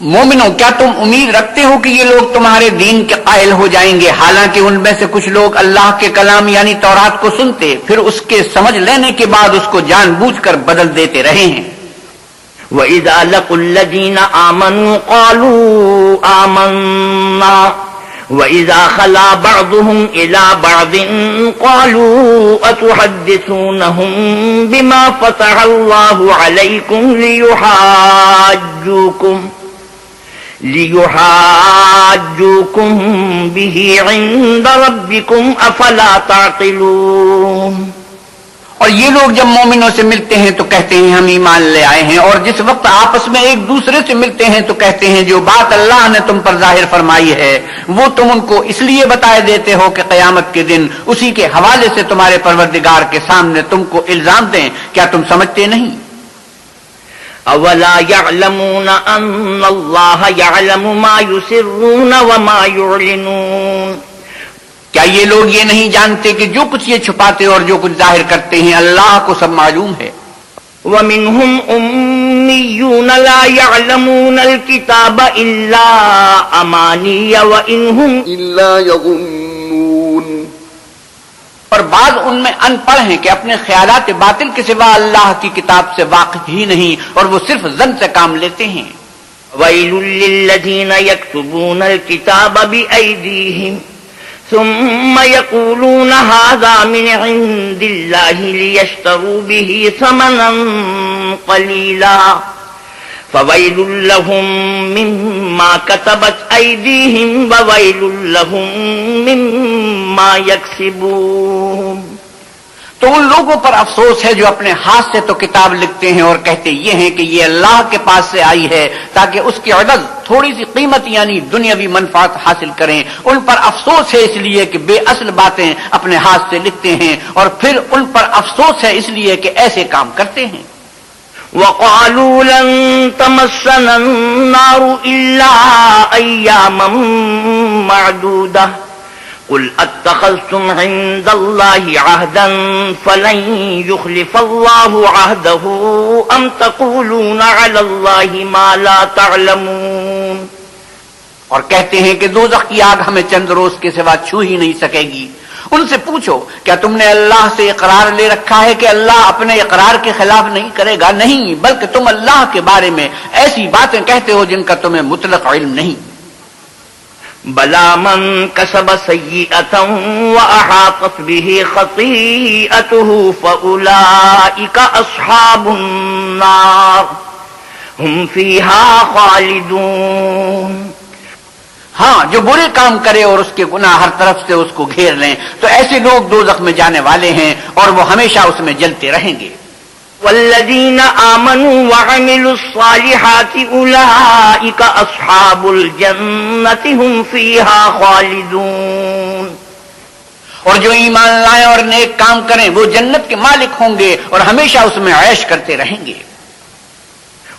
مومنوں، کیا تم امید رکھتے ہو کہ یہ لوگ تمہارے دین کے قائل ہو جائیں گے؟ حالانکہ ان میں سے کچھ لوگ اللہ کے کلام یعنی تورات کو سنتے، پھر اس کے سمجھ لینے کے بعد اس کو جان بوجھ کر بدل دیتے رہے ہیں۔ وَإِذَا لَقُوا الَّذِينَ آمَنُوا قَالُوا آمَنَّا۔ وَإِذَا خَلَا بَعْضُهُمْ إِلَى بَعْضٍ قَالُوا أَتُحَدِّثُونَهُمْ بِمَا فَتَحَ اللَّهُ عَلَيْكُمْ لِيُحَاجُّوكُمْ لِيُحَاجُّوكُمْ بِهِ عِندَ رَبِّكُمْ أَفَلَا تَعْقِلُونَ اور یہ لوگ جب مومنوں سے ملتے ہیں تو کہتے ہیں ہم ایمان لے آئے ہیں اور جس وقت آپس میں ایک دوسرے سے ملتے ہیں تو کہتے ہیں جو بات اللہ نے تم پر ظاہر فرمائی ہے، وہ تم ان کو اس لیے بتائے دیتے ہو کہ قیامت کے دن اسی کے حوالے سے تمہارے پروردگار کے سامنے تم کو الزام دیں۔ کیا تم سمجھتے نہیں؟ اولا يعلمون ان الله يعلم ما يسرون وما يعلنون کیا یہ لوگ یہ نہیں جانتے کہ جو کچھ یہ چھپاتے اور جو کچھ ظاہر کرتے ہیں اللہ کو سب معلوم ہے؟ ومنهم أميون لا يعلمون الكتاب إلا أماني وإنهم إلا يظنون اور بعض ان میں ان پڑھ ہیں کہ اپنے خیالات باطل کے سوا اللہ کی کتاب سے واقف ہی نہیں اور وہ صرف زن سے کام لیتے ہیں۔ وَيْلٌ لِّلَّذِينَ يَكْتُبُونَ الْكِتَابَ بِأَيْدِيهِمْ فويل لهم مما كتبت أيديهم وويل لهم مما يكسبون تو ان لوگوں پر افسوس ہے جو اپنے ہاتھ سے تو کتاب لکھتے ہیں اور کہتے یہ ہیں کہ یہ اللہ کے پاس سے آئی ہے تاکہ اس کی عدد تھوڑی سی قیمت یعنی دنیاوی منفات حاصل کریں۔ ان پر افسوس ہے اس لیے کہ بے اصل باتیں اپنے ہاتھ سے لکھتے ہیں اور پھر ان پر افسوس ہے اس لیے کہ ایسے کام کرتے ہیں۔ وقالوا لن تمسنا النار إلا أياما معدودة. قل اتخذتم عند الله عهدا فلن يخلف الله عهده ام تقولون على الله ما لا تعلمون؟ اور کہتے ہیں کہ دوزخ کی آگ ہمیں چند روز کے سوا چھو ہی نہیں سکے گی۔ ان سے پوچھو، کیا تم نے اللہ سے اقرار لے رکھا ہے کہ اللہ اپنے اقرار کے خلاف نہیں کرے گا? نہیں، بلکہ تم اللہ کے بارے میں ایسی باتیں کہتے ہو جن کا تمہیں مطلق علم نہیں. بلا من كسب سيئة وأحاطت به خطيئته فأولئك أصحاب النار هم فيها خالدون. ہاں جو برے کام کرے اور اس کے گناہ ہر طرف سے اس کو گھیر لیں تو ایسے لوگ دو میں جانے والے ہیں اور وہ ہمیشہ اس میں جلتے رہیں گے۔ والذين آمنوا وعملوا الصالحات أولئك أصحاب الجنة هم فيها خالدون۔ اور جو ایمان لائیں اور نیک کام کریں وہ جنت کے مالک ہوں گے اور ہمیشہ اس میں عیش کرتے رہیں گے۔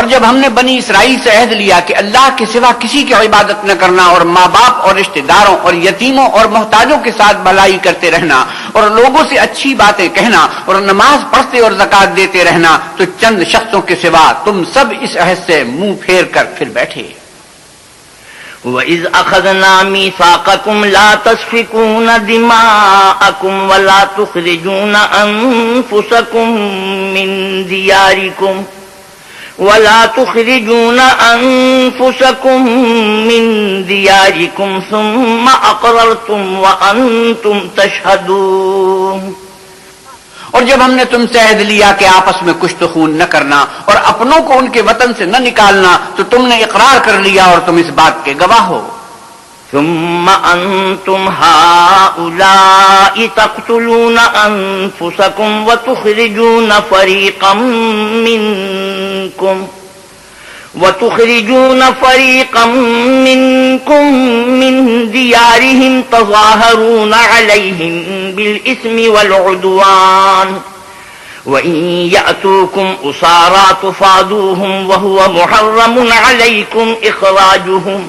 اور جب ہم نے بنی اسرائیل سے عہد لیا کہ اللہ کے سوا کسی کی عبادت نہ کرنا اور ماں باپ اور رشتہ داروں اور یتیموں اور محتاجوں کے ساتھ بھلائی کرتے رہنا اور لوگوں سے اچھی باتیں کہنا اور نماز پڑھتے اور زکات دیتے رہنا، تو چند شخصوں کے سوا تم سب اس عہد سے منہ پھیر کر پھر بیٹھے۔ وَإِذْ أَخَذْنَا مِيثَاقَكُمْ لَا تَسْفِكُونَ دِمَاءَكُمْ وَلَا تُخْرِجُونَ أَنفُسَكُمْ مِنْ دِيَارِكُمْ ولا تخرجون أنفسكم من دياركم ثم أقررتم وأنتم تشهدون. اور جب ہم نے تم سے عہد لیا کہ آپس میں کچھ تو خون نہ کرنا اور اپنوں کو ان کے وطن سے نہ نکالنا، تو تم نے اقرار کر لیا اور تم اس بات کے گواہ ہو۔ ثم أنتم هؤلاء تقتلون أنفسكم وتخرجون فريقا منكم وتخرجون فريقا منكم من ديارهم تظاهرون عليهم بالإثم والعدوان وإن يأتوكم أسارا تفادوهم وهو محرم عليكم إخراجهم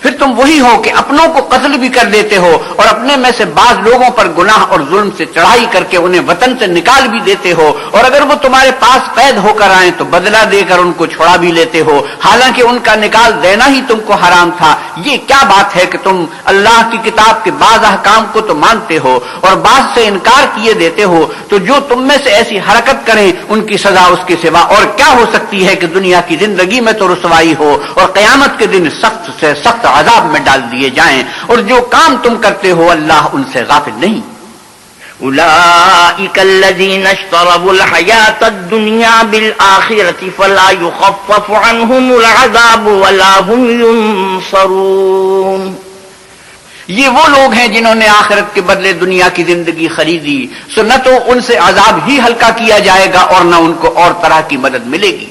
پھر تم وہی ہو کہ اپنوں کو قتل بھی کر دیتے ہو اور اپنے میں سے بعض لوگوں پر گناہ اور ظلم سے چڑھائی کر کے انہیں وطن سے نکال بھی دیتے ہو اور اگر وہ تمہارے پاس قید ہو کر آئیں تو بدلہ دے کر ان کو چھوڑا بھی لیتے ہو۔ حالانکہ ان کا نکال دینا ہی تم کو حرام تھا۔ یہ کیا بات ہے کہ تم اللہ کی کتاب کے بعض احکام کو تو مانتے ہو اور بعض سے انکار کیے دیتے ہو۔ تو جو تم میں سے ایسی حرکت کریں، ان کی سزا اس کے سوا اور کیا ہو سکتی ہے کہ دنیا کی زندگی میں تو رسوائی ہو اور قیامت کے دن سخت سے سخت عذاب میں ڈال دیے جائیں اور جو کام تم کرتے ہو اللہ ان سے غافل نہیں۔ اشتروا الحياة الدنيا بالآخرة فلا يخفف عنهم العذاب ولا هم ينصرون یہ وہ لوگ ہیں جنہوں نے آخرت کے بدلے دنیا کی زندگی خریدی سو نہ تو ان سے عذاب ہی ہلکا کیا جائے گا اور نہ ان کو اور طرح کی مدد ملے گی۔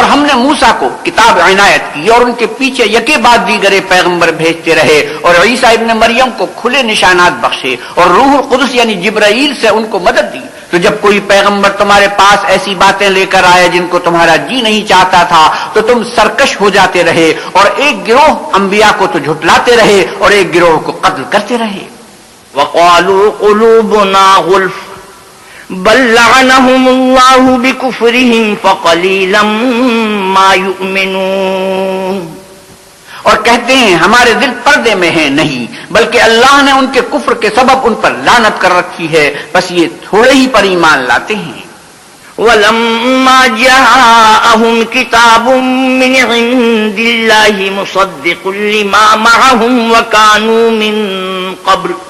اور ہم نے موسا کو کتاب عنایت کی اور ان کے پیچھے یکے بعد دیگرے پیغمبر بھیجتے رہے اور عیسیٰ ابن مریم کو کھلے نشانات بخشے اور روح القدس یعنی جبرائیل سے ان کو مدد دی۔ تو جب کوئی پیغمبر تمہارے پاس ایسی باتیں لے کر آئے جن کو تمہارا جی نہیں چاہتا تھا، تو تم سرکش ہو جاتے رہے اور ایک گروہ انبیاء کو تو جھٹلاتے رہے اور ایک گروہ کو قتل کرتے رہے۔ وقالوا قلوبنا غلف۔ بل لعنهم الله بكفرهم فقليلا ما يؤمنون۔ اور کہتے ہیں، ہمارے دل پردے میں ہیں نہیں، بلکہ اللہ نے ان کے کفر کے سبب ان پر لانت کر رکھی ہے، بس یہ تھوڑے ہی پر ایمان لاتے ہیں۔ وَلَمَّا جَاءَهُمْ كِتَابٌ مِّنْ عِنْدِ اللَّهِ مُصَدِّقٌ لِمَا مَعَهُمْ وَكَانُوا مِنْ قَبْلُ۔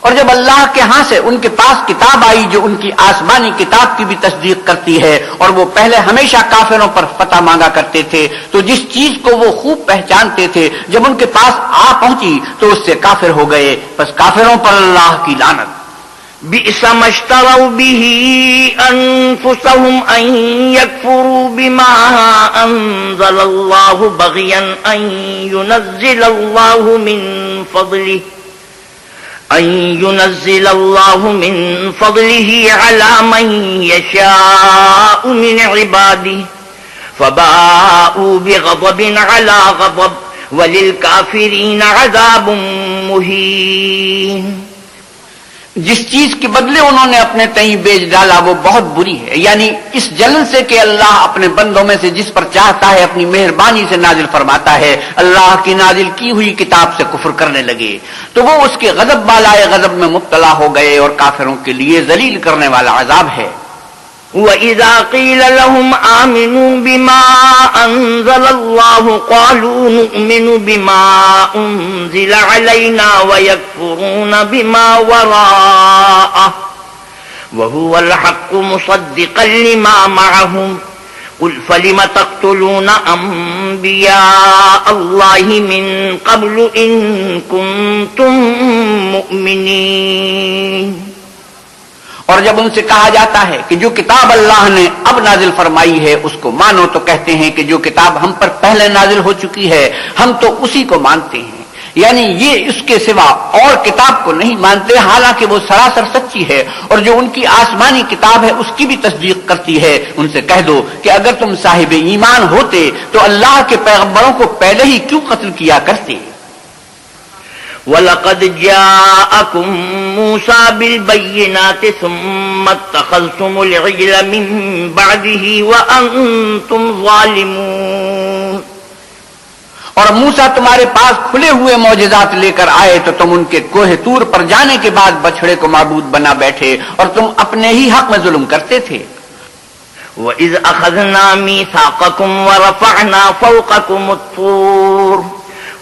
اور جب اللہ کے ہاں سے ان کے پاس کتاب آئی جو ان کی آسمانی کتاب کی بھی تصدیق کرتی ہے اور وہ پہلے ہمیشہ کافروں پر فتح مانگا کرتے تھے، تو جس چیز کو وہ خوب پہچانتے تھے، جب ان کے پاس آ پہنچی تو اس سے کافر ہو گئے۔ بس کافروں پر اللہ کی لانت بما ينزل من فضله أن ينزل الله من فضله على من يشاء من عباده فباءوا بغضب على غضب وللكافرين عذاب مهين جس چیز کے بدلے انہوں نے اپنے تئیں بیچ ڈالا، وہ بہت بری ہے۔ یعنی اس جلن سے کہ اللہ اپنے بندوں میں سے جس پر چاہتا ہے اپنی مہربانی سے نازل فرماتا ہے، اللہ کی نازل کی ہوئی کتاب سے کفر کرنے لگے۔ تو وہ اس کے غضب بالائے غضب میں مبتلا ہو گئے اور کافروں کے لیے ذلیل کرنے والا عذاب ہے۔ وَإِذَا قِيلَ لَهُمْ آمِنُوا بِمَا أَنزَلَ اللَّهُ قَالُوا نُؤْمِنُ بِمَا أُنزِلَ عَلَيْنَا وَيَكْفُرُونَ بِمَا وَرَاءَهُ وَهُوَ الْحَقُّ مُصَدِّقًا لِمَا مَعَهُمْ قُلْ فَلِمَ تَقْتُلُونَ أَنبِيَاءَ اللَّهِ مِن قَبْلُ إِن كُنتُم مُّؤْمِنِينَ اور جب ان سے کہا جاتا ہے کہ جو کتاب اللہ نے اب نازل فرمائی ہے، اس کو مانو تو کہتے ہیں کہ جو کتاب ہم پر پہلے نازل ہو چکی ہے، ہم تو اسی کو مانتے ہیں۔ یعنی یہ اس کے سوا اور کتاب کو نہیں مانتے، حالانکہ وہ سراسر سچی ہے اور جو ان کی آسمانی کتاب ہے، اس کی بھی تصدیق کرتی ہے۔ ان سے کہہ دو کہ اگر تم صاحب ایمان ہوتے تو اللہ کے پیغمبروں کو پہلے ہی کیوں قتل کیا کرتے؟ وَلَقَدْ جَاءَكُمْ مُوسَى بِالْبَيِّنَاتِ ثُمَّ اتَّخَذْتُمُ الْعِجْلَ مِنْ بَعْدِهِ وَأَنْتُمْ ظَالِمُونَ. اور موسا تمہارے پاس کھلے ہوئے معجزات لے کر آئے تو تم ان کے کوہ تور پر جانے کے بعد بچڑے کو معبود بنا بیٹھے اور تم اپنے ہی حق میں ظلم کرتے تھے۔ وَإِذْ أَخَذْنَا مِيثَاقَكُمْ وَرَفَعْنَا فَوْقَكُمُ الطُّورَ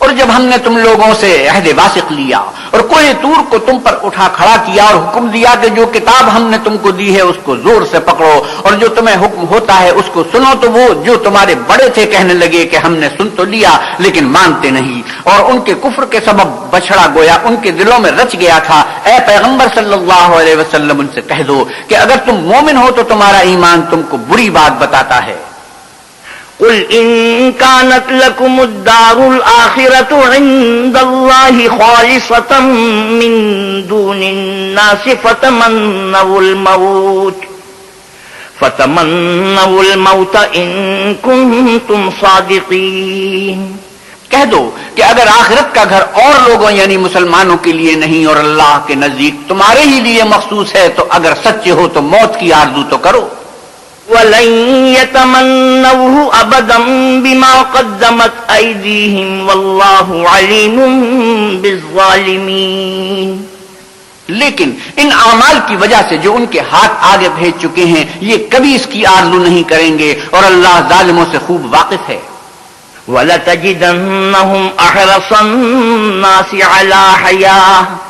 اور جب ہم نے تم لوگوں سے عہد واسق لیا اور کوئی تور کو تم پر اٹھا کھڑا کیا اور حکم دیا کہ جو کتاب ہم نے تم کو دی ہے اس کو زور سے پکڑو اور جو تمہیں حکم ہوتا ہے اس کو سنو تو وہ جو تمہارے بڑے تھے کہنے لگے کہ ہم نے سن تو لیا لیکن مانتے نہیں اور ان کے کفر کے سبب بچڑا گویا، ان کے دلوں میں رچ گیا تھا۔ اے پیغمبر صلی اللہ علیہ وسلم، ان سے کہہ دو کہ اگر تم مومن ہو تو تمہارا ایمان تم کو بری بات بتاتا ہے۔ قل إن كانت لكم الدار الآخرة عند الله خالصة من دون الناس فتمنوا الموت فتمنوا الموت إن كنتم صادقين کہہ دو کہ اگر آخرت کا گھر اور لوگوں یعنی مسلمانوں کے لیے نہیں اور اللہ کے نزدیک تمہارے ہی لیے مخصوص ہے تو اگر سچے ہو تو موت کی آرزو تو کرو۔ ولن يتمنوه أبدا بما قدمت أيديهم والله عليم بالظالمين. لیکن ان اعمال کی وجہ سے جو ان کے ہاتھ آگے بھیج چکے ہیں یہ کبھی اس کی آرزو نہیں کریں گے اور اللہ ظالموں سے خوب واقف ہے۔ وَلَتَجِدَنَّهُمْ أَحْرَصَ النَّاسِ عَلَى حَيَاهِ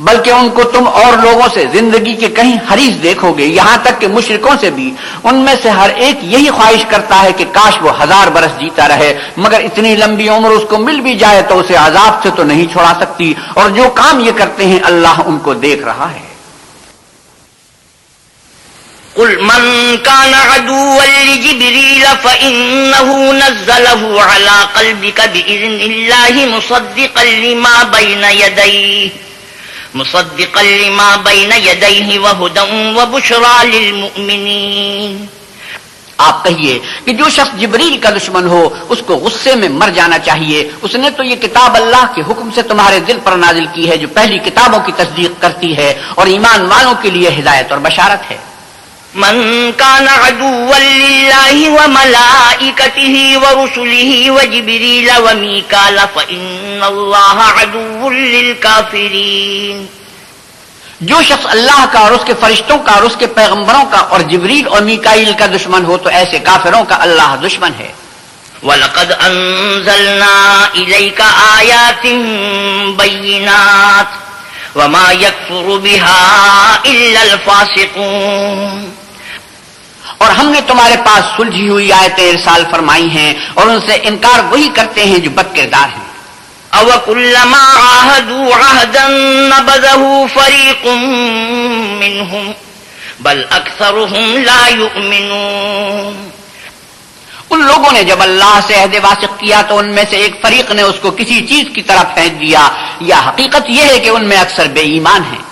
بلکہ ان کو تم اور لوگوں سے زندگی کے کہیں حریص دیکھو گے، یہاں تک کہ مشرکوں سے بھی۔ ان میں سے ہر ایک یہی خواہش کرتا ہے کہ کاش وہ ہزار برس جیتا رہے، مگر اتنی لمبی عمر اس کو مل بھی جائے تو اسے عذاب سے تو نہیں چھوڑا سکتی۔ اور جو کام یہ کرتے ہیں، اللہ ان کو دیکھ رہا ہے۔ قل من كان عدوا لجبريل فإنه نزله على قلبك بإذن الله مصدقا لما بين يديه مصدقا لما بين يديه وهدى وبشرى للمؤمنين آپ کہیے کہ جو شخص جبریل کا دشمن ہو، اس کو غصے میں مر جانا چاہیے۔ اس نے تو یہ کتاب اللہ کے حکم سے تمہارے دل پر نازل کی ہے، جو پہلی کتابوں کی تصدیق کرتی ہے اور ایمان والوں کے لیے ہدایت اور بشارت ہے۔ من كان عدوا لله وملائكته ورسله وجبريل وميكال فإن الله عدو للكافرين. جو شخص اللہ کا اور اس کے فرشتوں کا اور اس کے پیغمبروں کا اور جبریل اور میکائل کا دشمن ہو تو ایسے کافروں کا اللہ دشمن ہے۔ وَلَقَدْ أَنزَلْنَا إِلَيْكَ آيَاتٍ بَيِّنَاتٍ وما يكفر بها إلا الفاسقون. اور ہم نے تمہارے پاس سلجھی ہوئی آیتیں ارسال فرمائی ہیں اور ان سے انکار وہی کرتے ہیں جو بد کردار ہیں۔ او كلما عاهدوا عهدا نبذه فريق منهم بل اكثرهم لا يؤمنون ان لوگوں نے جب اللہ سے عہد واسق کیا تو ان میں سے ایک فریق نے اس کو کسی چیز کی طرف پھینک دیا۔ یا حقیقت یہ ہے کہ ان میں اکثر بے ایمان ہیں۔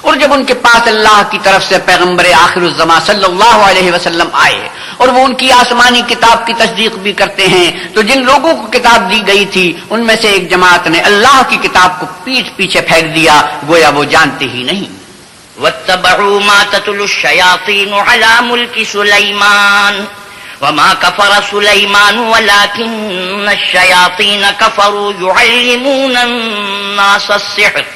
اور جب ان کے پاس اللہ کی طرف سے پیغمبر آخر الزما صلی اللہ علیہ وسلم آئے اور وہ ان کی آسمانی کتاب کی تصدیق بھی کرتے ہیں، تو جن لوگوں کو کتاب دی گئی تھی، ان میں سے ایک جماعت نے اللہ کی کتاب کو پیٹ پیچھے پھینک دیا، گویا وہ جانتے ہی نہیں۔ واتبعوا ما تتلو الشياطين على ملك سليمان وما كفر سليمان ولكن الشياطين كفروا يعلمون الناس السحر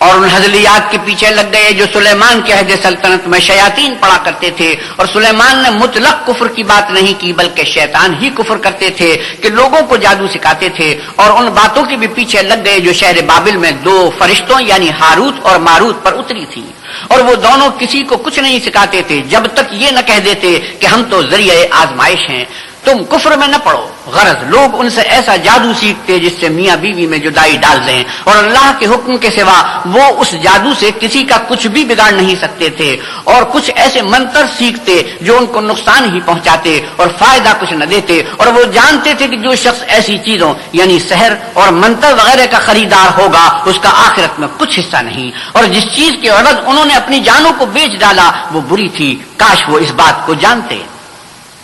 اور ان حضلیات کے پیچھے لگ گئے جو سلیمان کے عہد سلطنت میں شیاطین پڑا کرتے تھے اور سلیمان نے مطلق کفر کی بات نہیں کی بلکہ شیطان ہی کفر کرتے تھے کہ لوگوں کو جادو سکھاتے تھے اور ان باتوں کے بھی پیچھے لگ گئے جو شہر بابل میں دو فرشتوں یعنی ہاروت اور ماروت پر اتری تھی اور وہ دونوں کسی کو کچھ نہیں سکھاتے تھے جب تک یہ نہ کہہ دیتے کہ ہم تو ذریعہ آزمائش ہیں۔ تم کفر میں نہ پڑو۔ غرض، لوگ ان سے ایسا جادو سیکھتے جس سے میاں بیوی میں جدائی ڈال دیں اور اللہ کے حکم کے سوا وہ اس جادو سے کسی کا کچھ بھی بگاڑ نہیں سکتے تھے اور کچھ ایسے منتر سیکھتے جو ان کو نقصان ہی پہنچاتے اور فائدہ کچھ نہ دیتے اور وہ جانتے تھے کہ جو شخص ایسی چیزوں یعنی سحر اور منتر وغیرہ کا خریدار ہوگا، اس کا آخرت میں کچھ حصہ نہیں۔ اور جس چیز کے عرض انہوں نے اپنی جانوں کو بیچ ڈالا، وہ بری تھی۔ کاش وہ اس بات کو جانتے۔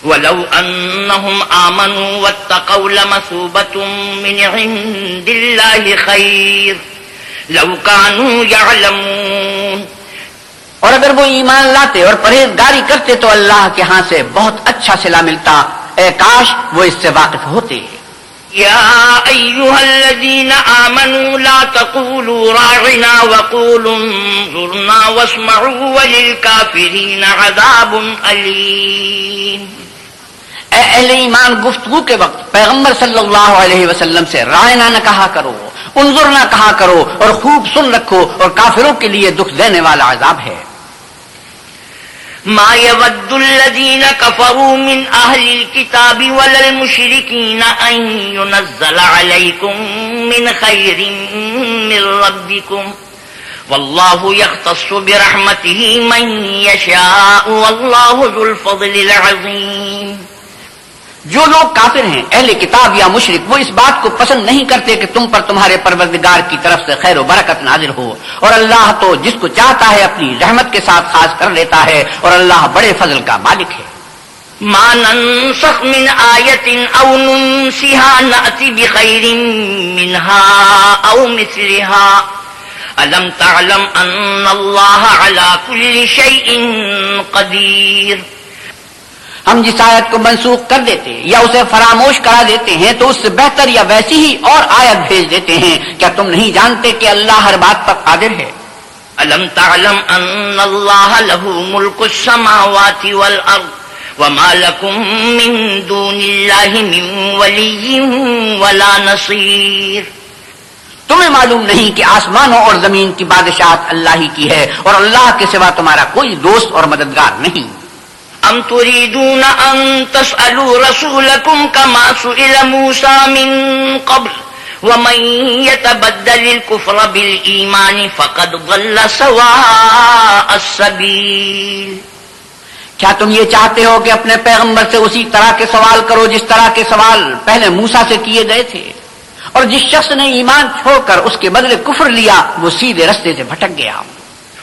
ولو أنهم آمنوا واتقوا لمثوبة من عند الله خير. لو كانوا يعلمون. اور اگر وہ ایمان لاتے اور پرہیزگاری کرتے تو اللہ کے ہاں سے بہت اچھا سلا ملتا۔ اے کاش وہ اس سے واقف ہوتے۔ يا أيها الذين آمنوا لا تقولوا راعنا وقولوا انظرنا واسمعوا وللكافرين عذاب أليم اے اہل ایمان گفتگو کے وقت پیغمبر صلی اللہ علیہ وسلم سے رائنا نہ کہا کرو، انظر نہ کہا کرو اور خوب سن رکھو اور کافروں کے لیے دکھ دینے والا عذاب ہے۔ ما يود الذين كفروا من أهل الكتاب ولا المشركين أن ينزل عليكم من خير من ربكم والله يختص برحمته من يشاء والله ذو الفضل العظيم جو لوگ کافر ہیں، اہل کتاب یا مشرق وہ اس بات کو پسند نہیں کرتے کہ تم پر تمہارے پروردگار کی طرف سے خیر و برکت نازل ہو۔ اور اللہ تو جس کو چاہتا ہے اپنی رحمت کے ساتھ خاص کر لیتا ہے، اور اللہ بڑے فضل کا مالک ہے۔ ما ننسخ من آیت او ننسها بخیر منها او مثلها۔ الم تعلم ان اللہ على كل شيء قدیر ہم جس آیت کو منسوخ کر دیتے یا اسے فراموش کرا دیتے ہیں تو اس سے بہتر یا ویسی ہی اور آیت بھیج دیتے ہیں۔ کیا تم نہیں جانتے کہ اللہ ہر بات پر قادر ہے؟ الم تعلم ان اللہ له ملک السماوات والارض وما لكم من دون اللہ من ولی ولا نصیر۔ تمہیں معلوم نہیں کہ آسمانوں اور زمین کی بادشاہت اللہ ہی کی ہے اور اللہ کے سوا تمہارا کوئی دوست اور مددگار نہیں۔ أم تريدون أن تسألوا رسولكم كما سئل موسى من قبل ومن يتبدل الكفر بالإيمان فقد ضل سواء السبيل کیا تم یہ چاہتے ہو کہ اپنے پیغمبر سے اسی طرح کے سوال کرو جس طرح کے سوال پہلے موسا سے کیے گئے تھے؟ اور جس شخص نے ایمان چھوڑ کر اس کے بدلے کفر لیا وہ سیدھے رستے سے بھٹک گیا۔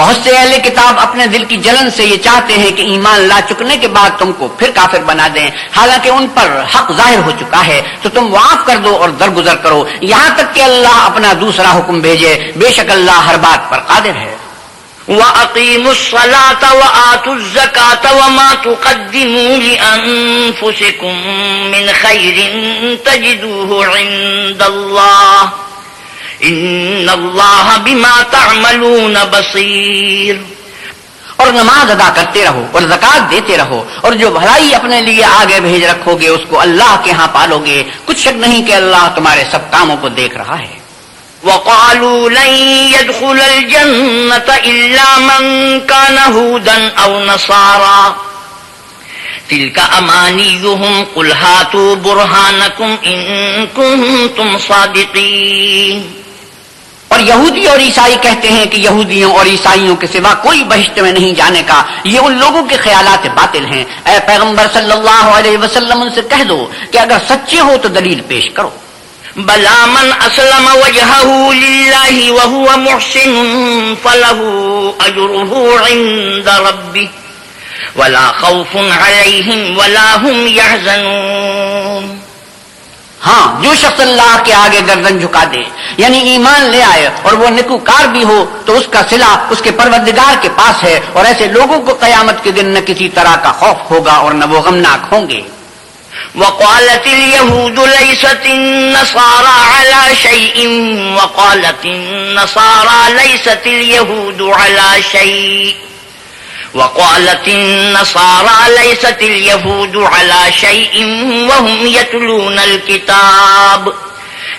بہت سے اہل کتاب اپنے دل کی جلن سے یہ چاہتے ہیں کہ ایمان لا چکنے کے بعد تم کو پھر کافر بنا دیں۔ حالانکہ ان پر حق ظاہر ہو چکا ہے۔ تو تم معاف کر دو اور درگزر کرو۔ یہاں تک کہ اللہ اپنا دوسرا حکم بھیجے۔ بے شک اللہ ہر بات پر قادر ہے۔ وَأَقِيمُوا الصَّلَاةَ وَآتُوا الزَّكَاةَ وَمَا تُقَدِّمُوا لِأَنفُسِكُم مِّنْ خَيْرٍ تَجِدُوهُ عِندَ اللَّهِ ان اللہ بما تعملون بصیر اور نماز ادا کرتے رہو اور زکات دیتے رہو اور جو بھلائی اپنے لیے آگے بھیج رکھو گے، اس کو اللہ کے ہاں پالو گے۔ کچھ شک نہیں کہ اللہ تمہارے سب کاموں کو دیکھ رہا ہے۔ وقالوا لن يدخل الجنة إلا من كان هودا أو نصارا تلك أمانيهم قل هاتوا برهانكم إن كنتم صادقين۔ اور یہودی اور عیسائی کہتے ہیں کہ یہودیوں اور عیسائیوں کے سوا کوئی بہشت میں نہیں جانے کا، یہ ان لوگوں کے خیالات باطل ہیں۔ اے پیغمبر صلی اللہ علیہ وسلم، ان سے کہہ دو کہ اگر سچے ہو تو دلیل پیش کرو۔ بلا من اسلم وجهه لله وهو محسن فله اجره عند ربه ولا خوف عليهم ولا هم يحزنون ہاں جو شخص اللہ کے آگے گردن جھکا دے یعنی ایمان لے آئے اور وہ نکوکار بھی ہو، تو اس کا سلا اس کے پروردگار کے پاس ہے اور ایسے لوگوں کو قیامت کے دن نہ کسی طرح کا خوف ہوگا اور نہ وہ غمناک ہوں گے۔ وقالت اليهود ليست النصارى على شيء، وقالت النصارى ليست اليهود على شيء۔ وقالت النصارى ليست اليهود على شيء وهم يتلون الكتاب.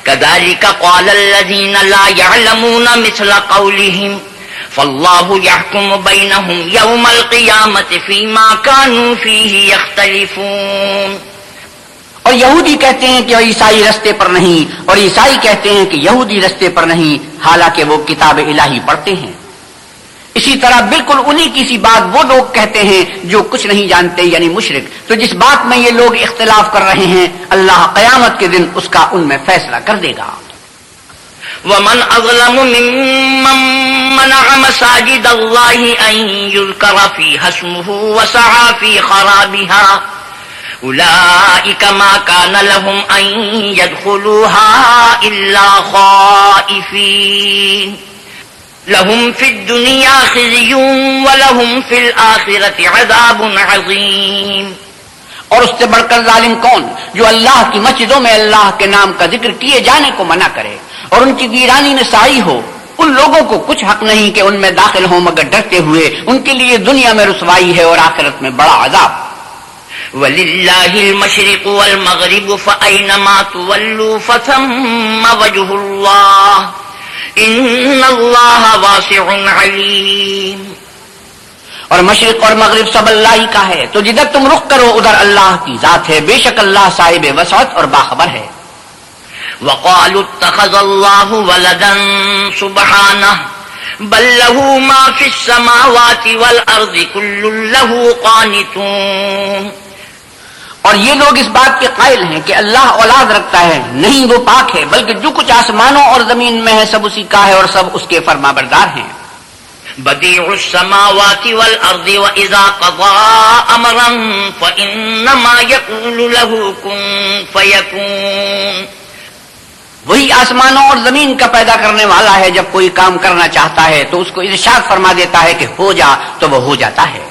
كذلك قال الذين لا يعلمون مثل قولهم. فالله يحكم بينهم يوم القيامة فيما كانوا فيه يختلفون. اور یہودی کہتے ہیں کہ عیسائی رستے پر نہیں اور عیسائی کہتے ہیں کہ یہودی رستے پر نہیں، حالانکہ وہ کتاب الہی پڑھتے ہیں۔ اسی طرح بالکل انہی کی سی بات وہ لوگ کہتے ہیں جو کچھ نہیں جانتے یعنی مشرق تو جس بات میں یہ لوگ اختلاف کر رہے ہیں، اللہ قیامت کے دن اس کا ان میں فیصلہ کر دے گا۔ ومن اظلم ممن منع مساجد الله ان يذكر فيها اسمه وسعى في خرابها اولئك ما كان لهم ان يدخلوها الا خائفين۔ لهم في الدنيا خزي ولهم في الآخرة عذاب عظيم۔ اور اس سے بڑھ کر ظالم کون؟ جو اللہ کی مسجدوں میں اللہ کے نام کا ذکر کیے جانے کو منع کرے اور ان کی ویرانی میں سائی ہو۔ ان لوگوں کو کچھ حق نہیں کہ ان میں داخل ہوں مگر ڈرتے ہوئے ان کے لیے دنیا میں رسوائی ہے اور آخرت میں بڑا عذاب۔ وللہ المشرق والمغرب فأينما تولوا فثم وجه الله۔ ان اللہ واسع علیم اور مشرق اور مغرب سب اللہ ہی کا ہے۔ تو جدھر تم رخ کرو، ادھر اللہ کی ذات ہے۔ بے شک اللہ صاحب وسعت اور باخبر ہے۔ وقالوا اتخذ الله ولدا سبحانه، بل له ما في السماوات والأرض كل له قانتون۔ اور یہ لوگ اس بات کے قائل ہیں کہ اللہ اولاد رکھتا ہے، نہیں وہ پاک ہے، بلکہ جو کچھ آسمانوں اور زمین میں ہے، سب اسی کا ہے اور سب اس کے فرما بردار ہیں۔ بدیع السماوات والارض واذا قضى امرا فانما يقول له كن فيكون۔ وہی آسمانوں اور زمین کا پیدا کرنے والا ہے، جب کوئی کام کرنا چاہتا ہے تو اس کو ارشاد فرما دیتا ہے کہ ہو جا تو وہ ہو جاتا ہے۔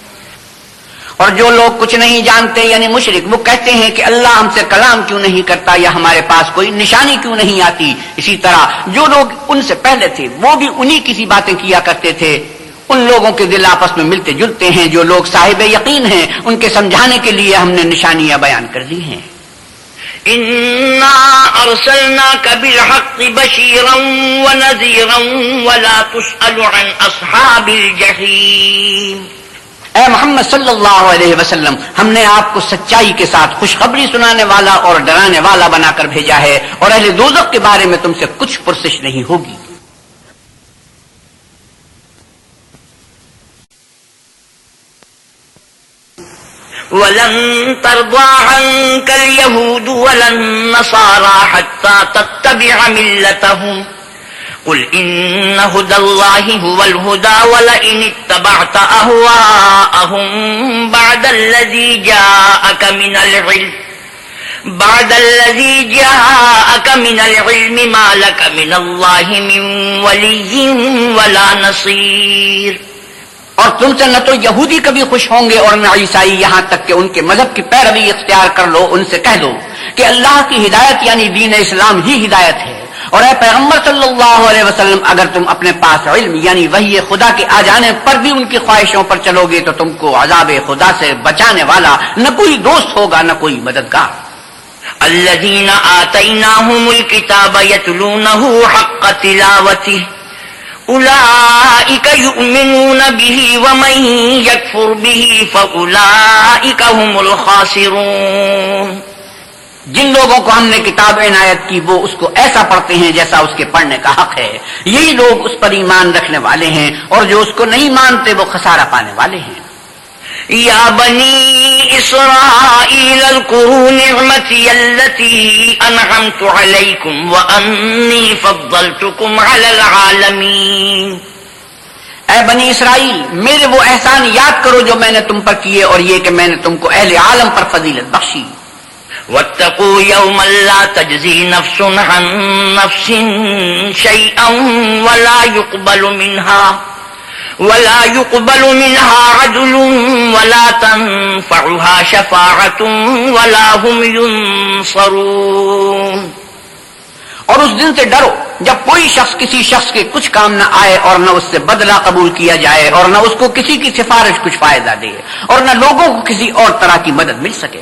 اور جو لوگ کچھ نہیں جانتے یعنی مشرق وہ کہتے ہیں کہ اللہ ہم سے کلام کیوں نہیں کرتا یا ہمارے پاس کوئی نشانی کیوں نہیں آتی؟ اسی طرح جو لوگ ان سے پہلے تھے، وہ بھی انہی کسی باتیں کیا کرتے تھے۔ ان لوگوں کے دل آپس میں ملتے جلتے ہیں، جو لوگ صاحب یقین ہیں، ان کے سمجھانے کے لیے ہم نے نشانیاں بیان کر دی ہیں۔ اے محمد صلی اللہ علیہ وسلم، ہم نے آپ کو سچائی کے ساتھ خوشخبری سنانے والا اور ڈرانے والا بنا کر بھیجا ہے اور اہل دوزخ کے بارے میں تم سے کچھ پرسش نہیں ہوگی۔ ولن ترضى عنك اليهود ولا النصارى حتى تتبع ملتهم قل إن هدى الله هو الهدى ولئن اتبعت أهواءهم بعد الذي جاءك من العلم، بعد الذي جاءك من العلم ما لك من الله من ولي ولا نصير۔ اور تم سے نہ تو یہودی کبھی خوش ہوں گے اور نہ عیسائی یہاں تک کہ ان کے مذہب کی پیروی اختیار کر لو، ان سے کہہ دو کہ اللہ کی ہدایت یعنی دین اسلام ہی ہدایت ہے۔ اور اے پیغمبر صلی اللہ علیہ وسلم، اگر تم اپنے پاس علم یعنی وہی خدا کے آ جانے پر بھی ان کی خواہشوں پر چلو گے، تو تم کو عذاب خدا سے بچانے والا نہ کوئی دوست ہوگا، نہ کوئی مددگار۔ الذين آتيناهم الكتاب يتلونه حق تلاوته أولئك يؤمنون به ومن يكفر به فأولئك هم الخاسرون۔ جن لوگوں کو ہم نے کتاب عنایت کی وہ اس کو ایسا پڑھتے ہیں جیسا اس کے پڑھنے کا حق ہے۔ یہی لوگ اس پر ایمان رکھنے والے ہیں اور جو اس کو نہیں مانتے وہ خسارہ پانے والے ہیں۔ یا بنی اسرائیل اذکروا نعمتی اللتی انعمت علیکم وانی فضلتکم علی العالمین۔ اے بنی اسرائیل، میرے وہ احسان یاد کرو جو میں نے تم پر کیے اور یہ کہ میں نے تم کو اہل عالم پر فضیلت بخشی۔ واتقوا يوما لا تجزي نفس عن نفس شيئا ولا يقبل منها ولا يقبل منها عدل ولا تنفعها شفاعة ولا هم ينصرون اور اس دن سے ڈرو جب کوئی شخص کسی شخص کے کچھ کام نہ آئے اور نہ اس سے بدلہ قبول کیا جائے اور نہ اس کو کسی کی سفارش کچھ فائدہ دے اور نہ لوگوں کو کسی اور طرح کی مدد مل سکے۔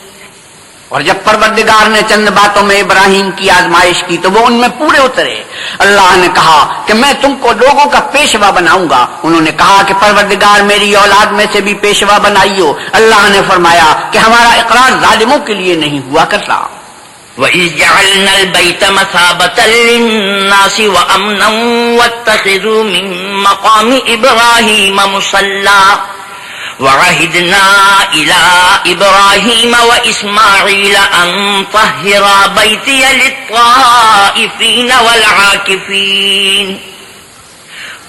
اور جب پروردگار نے چند باتوں میں ابراہیم کی آزمائش کی تو وہ ان میں پورے اترے۔ اللہ نے کہا کہ میں تم کو لوگوں کا پیشوا بناؤں گا۔ انہوں نے کہا کہ پروردگار میری اولاد میں سے بھی پیشوا بنائیو۔ اللہ نے فرمایا کہ ہمارا اقرار ظالموں کے لیے نہیں ہوا کرتا۔ وَإِذْ جَعَلْنَا الْبَيْتَ مَثَابَةً لِلنَّاسِ وَأَمْنًا وَاتَّخِذُوا مِن مَّقَامِ إِبْرَاهِيمَ مُصَلًّى وعهدنا إلى إبراهيم وإسماعيل أن طهر بيتي للطائفين والعاكفين.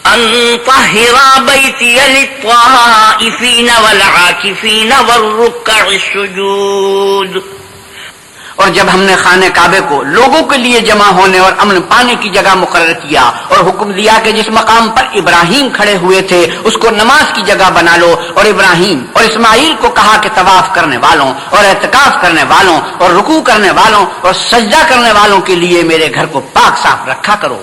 أن طهر بيتي للطائفين والعاكفين والركع السجود. اور جب ہم نے خانہ کعبے کو لوگوں کے لیے جمع ہونے اور امن پانے کی جگہ مقرر کیا اور حکم دیا کہ جس مقام پر ابراہیم کھڑے ہوئے تھے، اس کو نماز کی جگہ بنا لو اور ابراہیم اور اسماعیل کو کہا کہ طواف کرنے والوں اور احتکاف کرنے والوں اور رکوع کرنے والوں اور سجدہ کرنے والوں کے لیے میرے گھر کو پاک صاف رکھا کرو۔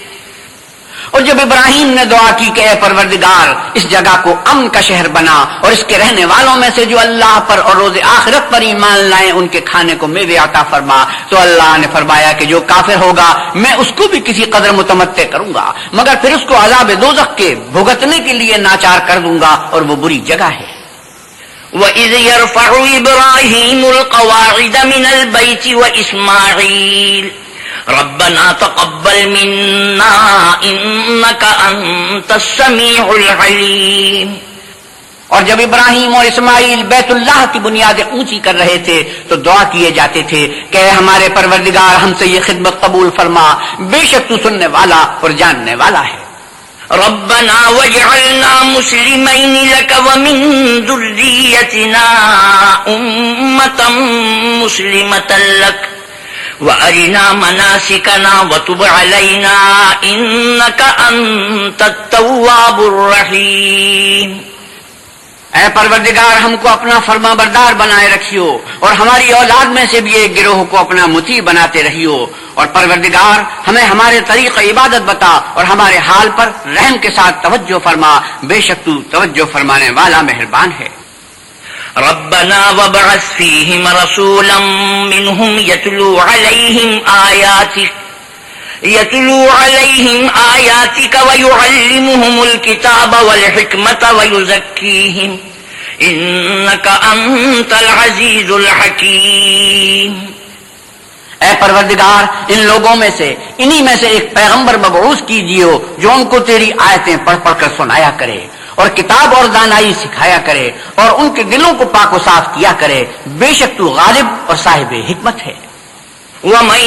اور جب ابراہیم نے دعا کی کہ اے پروردگار، اس جگہ کو امن کا شہر بنا اور اس کے رہنے والوں میں سے جو اللہ پر اور روز آخرت پر ایمان لائیں، ان کے کھانے کو میوے عطا فرما۔ تو اللہ نے فرمایا کہ جو کافر ہوگا، میں اس کو بھی کسی قدر متمتع کروں گا، مگر پھر اس کو عذاب دوزخ کے بھگتنے کے لیے ناچار کر دوں گا اور وہ بری جگہ ہے۔ وَإِذْ يَرْفَعُ إِبْرَاهِيمُ الْقَوَاعِدَ مِنَ الْبَيْتِ وَإِسْمَاعِيلُ ربنا تقبل منا انك انت السميع العليم۔ اور جب ابراہیم اور اسماعیل بیت اللہ کی بنیادیں اونچی کر رہے تھے، تو دعا کیے جاتے تھے کہ ہمارے پروردگار، ہم سے یہ خدمت قبول فرما۔ بے شک تو سننے والا اور جاننے والا ہے۔ ربنا واجعلنا مسلمين لك ومن ذريتنا أمة مسلمة لك۔ وَأَرِنَا مَنَاسِكَنَا وَتُبْ عَلَيْنَا إِنَّكَ أَنْتَ التَّوَّابُ الرَّحِيمُ اے پروردگار، ہم کو اپنا فرما بردار بنائے رکھیو اور ہماری اولاد میں سے بھی ایک گروہ کو اپنا متی بناتے رہیو اور پروردگار، ہمیں ہمارے طریق عبادت بتا اور ہمارے حال پر رحم کے ساتھ توجہ فرما، بے شک تو توجہ فرمانے والا مہربان ہے۔ ربنا وابعث فيهم رسولا منهم يتلو عليهم آياتك، يتلو عليهم آياتك ويعلمهم الكتاب والحكمة ويزكيهم، إنك أنت العزيز الحكيم۔ اے پروردگار، ان لوگوں میں سے، انہی میں سے ایک پیغمبر مبعوث کیجیے جو ان کو تیری آیتیں پڑھ پڑھ کر سنایا کرے۔ اور کتاب اور دانائی سکھایا کرے اور ان کے دلوں کو پاک و صاف کیا کرے، بے شک تو غالب اور صاحب حکمت ہے۔ ومن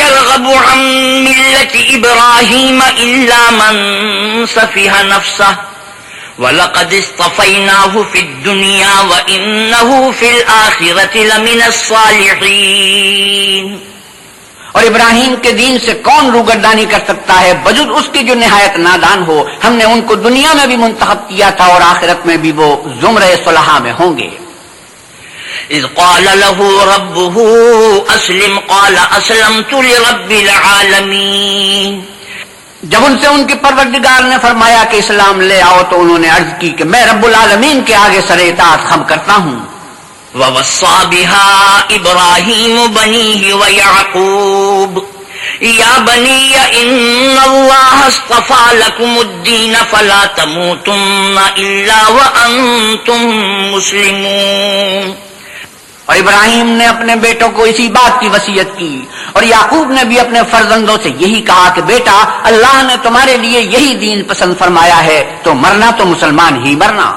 يرغب عن ملة إبراهيم إلا من سفه نفسه ولقد اصطفيناه في الدنيا وإنه في الآخرة لمن الصالحين۔ اور ابراہیم کے دین سے کون روگردانی کر سکتا ہے؟ بجد اس کی جو نہایت نادان ہو، ہم نے ان کو دنیا میں بھی منتخب کیا تھا اور آخرت میں بھی وہ زمر صلاح میں ہوں گے۔ اذ قال له ربه اسلم، قال اسلمت لرب العالمین۔ جب ان سے ان کے پروردگار نے فرمایا کہ اسلام لے آؤ تو انہوں نے عرض کی کہ میں رب العالمین کے آگے سر اطاعت خم کرتا ہوں۔ ووصى بها إبراهيم بنيه ويعقوب يا بني إن الله اصطفى لكم الدين فلا تموتن إلا وأنتم مسلمون اور ابراہیم نے اپنے بیٹوں کو اسی بات کی وسیعت کی اور یعقوب نے بھی اپنے فرزندوں سے یہی کہا کہ بیٹا، اللہ نے تمہارے لیے یہی دین پسند فرمایا ہے، تو مرنا تو مسلمان ہی مرنا۔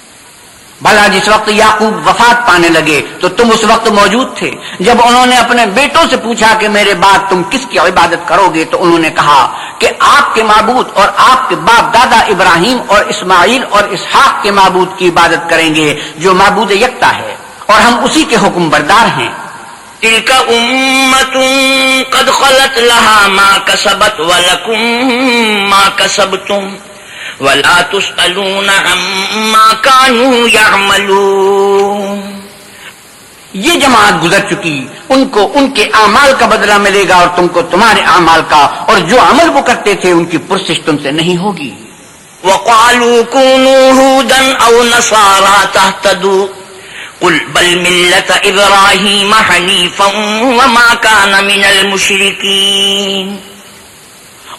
بھلا جس وقت یعقوب وفات پانے لگے تو تم اس وقت موجود تھے۔ جب انہوں نے اپنے بیٹوں سے پوچھا کہ میرے بعد تم کس کی عبادت کرو گے تو انہوں نے کہا کہ آپ کے معبود اور آپ کے باپ دادا ابراہیم اور اسماعیل اور اسحاق کے معبود کی عبادت کریں گے جو معبود یکتا ہے اور ہم اسی کے حکم بردار ہیں۔ تلك امت قد خلت لها ما كسبت ولكم ما كسبتم ولا تسألون عما كانوا يعملون۔ یہ جماعت گزر چکی، ان کو ان کے اعمال کا بدلہ ملے گا اور تم کو تمہارے اعمال کا اور جو عمل وہ کرتے تھے ان کی پرسش تم سے نہیں ہوگی۔ وقالوا كونوا هودا او نصارى تهتدوا۔ قل بل ملة ابراهيم حنيفا وما كان من المشركين۔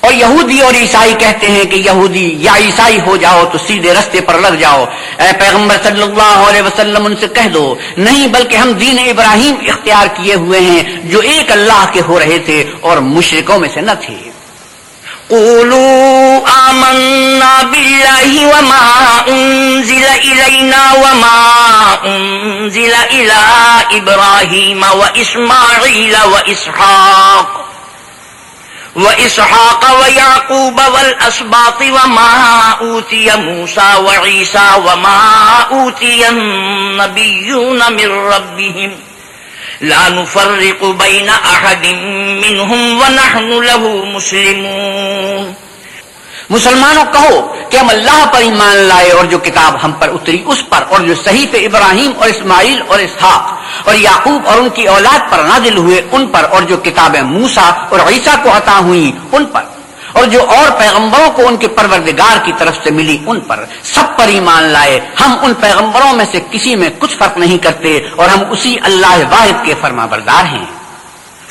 اور یہودی اور عیسائی کہتے ہیں کہ یہودی یا عیسائی ہو جاؤ تو سیدھے رستے پر لگ جاؤ۔ اے پیغمبر صلی اللہ علیہ وسلم، ان سے کہہ دو، نہیں بلکہ ہم دین ابراہیم اختیار کیے ہوئے ہیں جو ایک اللہ کے ہو رہے تھے اور مشرکوں میں سے نہ تھے۔ قولوا آمنا بالله وما انزل الينا وما انزل الى ابراهيم واسماعيل واسحاق وإسحاق ويعقوب والأسباط وما أوتي موسى وعيسى وما أوتي النبيون من ربهم. لا نفرق بين أحد منهم ونحن له مسلمون. مسلمانوں کہو کہ ہم اللہ پر ایمان لائے اور جو کتاب ہم پر اتری اس پر اور جو صحیح ابراہیم اور اسماعیل اور اسحاق اور یعقوب اور ان کی اولاد پر نازل ہوئے ان پر اور جو کتابیں موسا اور عیسیٰ کو عطا ہوئی ان پر اور جو اور پیغمبروں کو ان کے پروردگار کی طرف سے ملی ان پر سب پر ایمان لائے ہم ان پیغمبروں میں سے کسی میں کچھ فرق نہیں کرتے اور ہم اسی اللہ واحد کے فرما بردار ہیں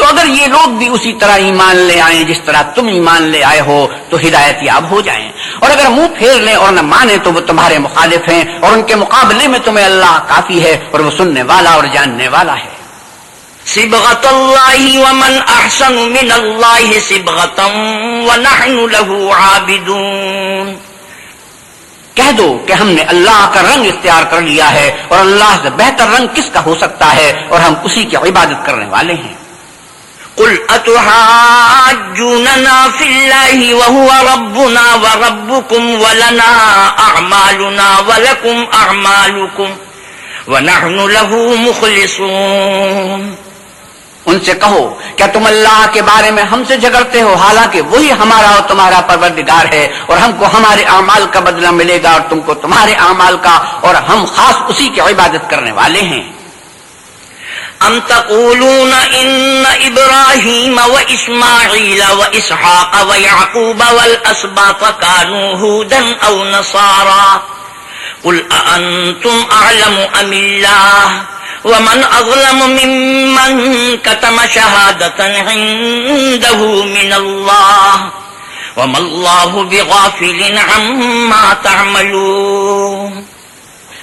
تو اگر یہ لوگ بھی اسی طرح ایمان لے آئیں جس طرح تم ایمان لے آئے ہو تو ہدایت یاب ہو جائیں۔ اور اگر منہ پھیر لیں اور نہ مانے تو وہ تمہارے مخالف ہیں۔ اور ان کے مقابلے میں تمہیں اللہ کافی ہے اور وہ سننے والا اور جاننے والا ہے۔ سبغت اللہ ومن احسن من اللہ سبغتا ونحن له عابدون۔ کہہ دو کہ ہم نے اللہ کا رنگ اختیار کر لیا ہے اور اللہ سے بہتر رنگ کس کا ہو سکتا ہے اور ہم اسی کی عبادت کرنے والے ہیں۔ قل أتحاجوننا في الله وهو ربنا وربكم ولنا أعمالنا ولكم أعمالكم ونحن له مخلصون ان سے کہو، کیا تم اللہ کے بارے میں ہم سے جھگڑتے ہو؟ حالانکہ وہی ہمارا اور تمہارا پروردگار ہے اور ہم کو ہمارے اعمال کا بدلہ ملے گا اور تم کو تمہارے اعمال کا اور ہم خاص اسی کی عبادت کرنے والے ہیں۔ ام تقولون ان ابراہیم و اسماعیل و اسحاق و یعقوب والاسباط كانوا هودا او نصارا؟ قل اانتم اعلم ام الله؟ ومن اظلم ممن كتم شهادة عنده من الله؟ وما الله بغافل عما تعملون.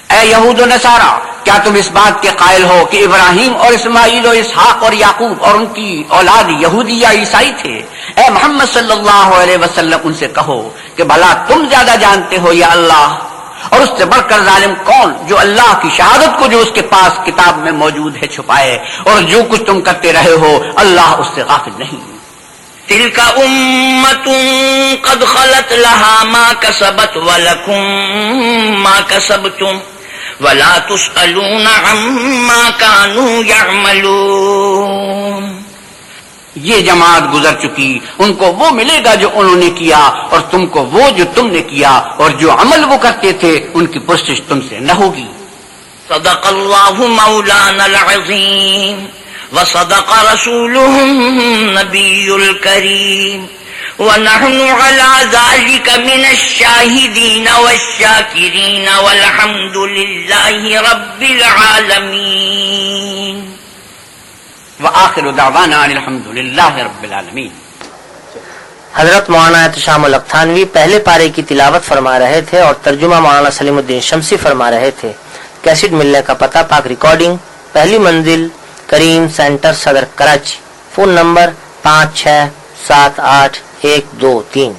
اے یہود و نصارہ، کیا تم اس بات کے قائل ہو کہ ابراہیم اور اسماعیل و اسحاق اور یعقوب اور ان کی اولاد یہودی یا عیسائی تھے؟ اے محمد صلی اللہ علیہ وسلم، ان سے کہو کہ بھلا تم زیادہ جانتے ہو یا اللہ؟ اور اس سے بڑھ کر ظالم کون جو اللہ کی شہادت کو جو اس کے پاس کتاب میں موجود ہے چھپائے؟ اور جو کچھ تم کرتے رہے ہو، اللہ اس سے غافل نہیں۔ تل کا قد خلط لہا ماں کسبت ولکم ماں کسب تم ولا تسألون عما كانوا يعملون۔ یہ جماعت گزر چکی ان کو وہ ملے گا جو انہوں نے کیا اور تم کو وہ جو تم نے کیا اور جو عمل وہ کرتے تھے ان کی پرسش تم سے نہ ہوگی۔ صدق اللہ مولانا العظیم وصدق رسوله النبی الكریم ونحن على ذلك من الشاهدين والشاكرين والحمد لله رب العالمين. وآخر دعوانا الحمد لله رب العالمين. حضرت مولانا احتشام القتھانوی پہلے پارے کی تلاوت فرما رہے تھے اور ترجمہ مولانا سلیم الدین شمسی فرما رہے تھے۔ کیسٹ ملنے کا پتہ پاک ریکارڈنگ پہلی منزل کریم سینٹر صدر کراچی۔ فون نمبر پانچ چھ سات آٹھ ایک دو تین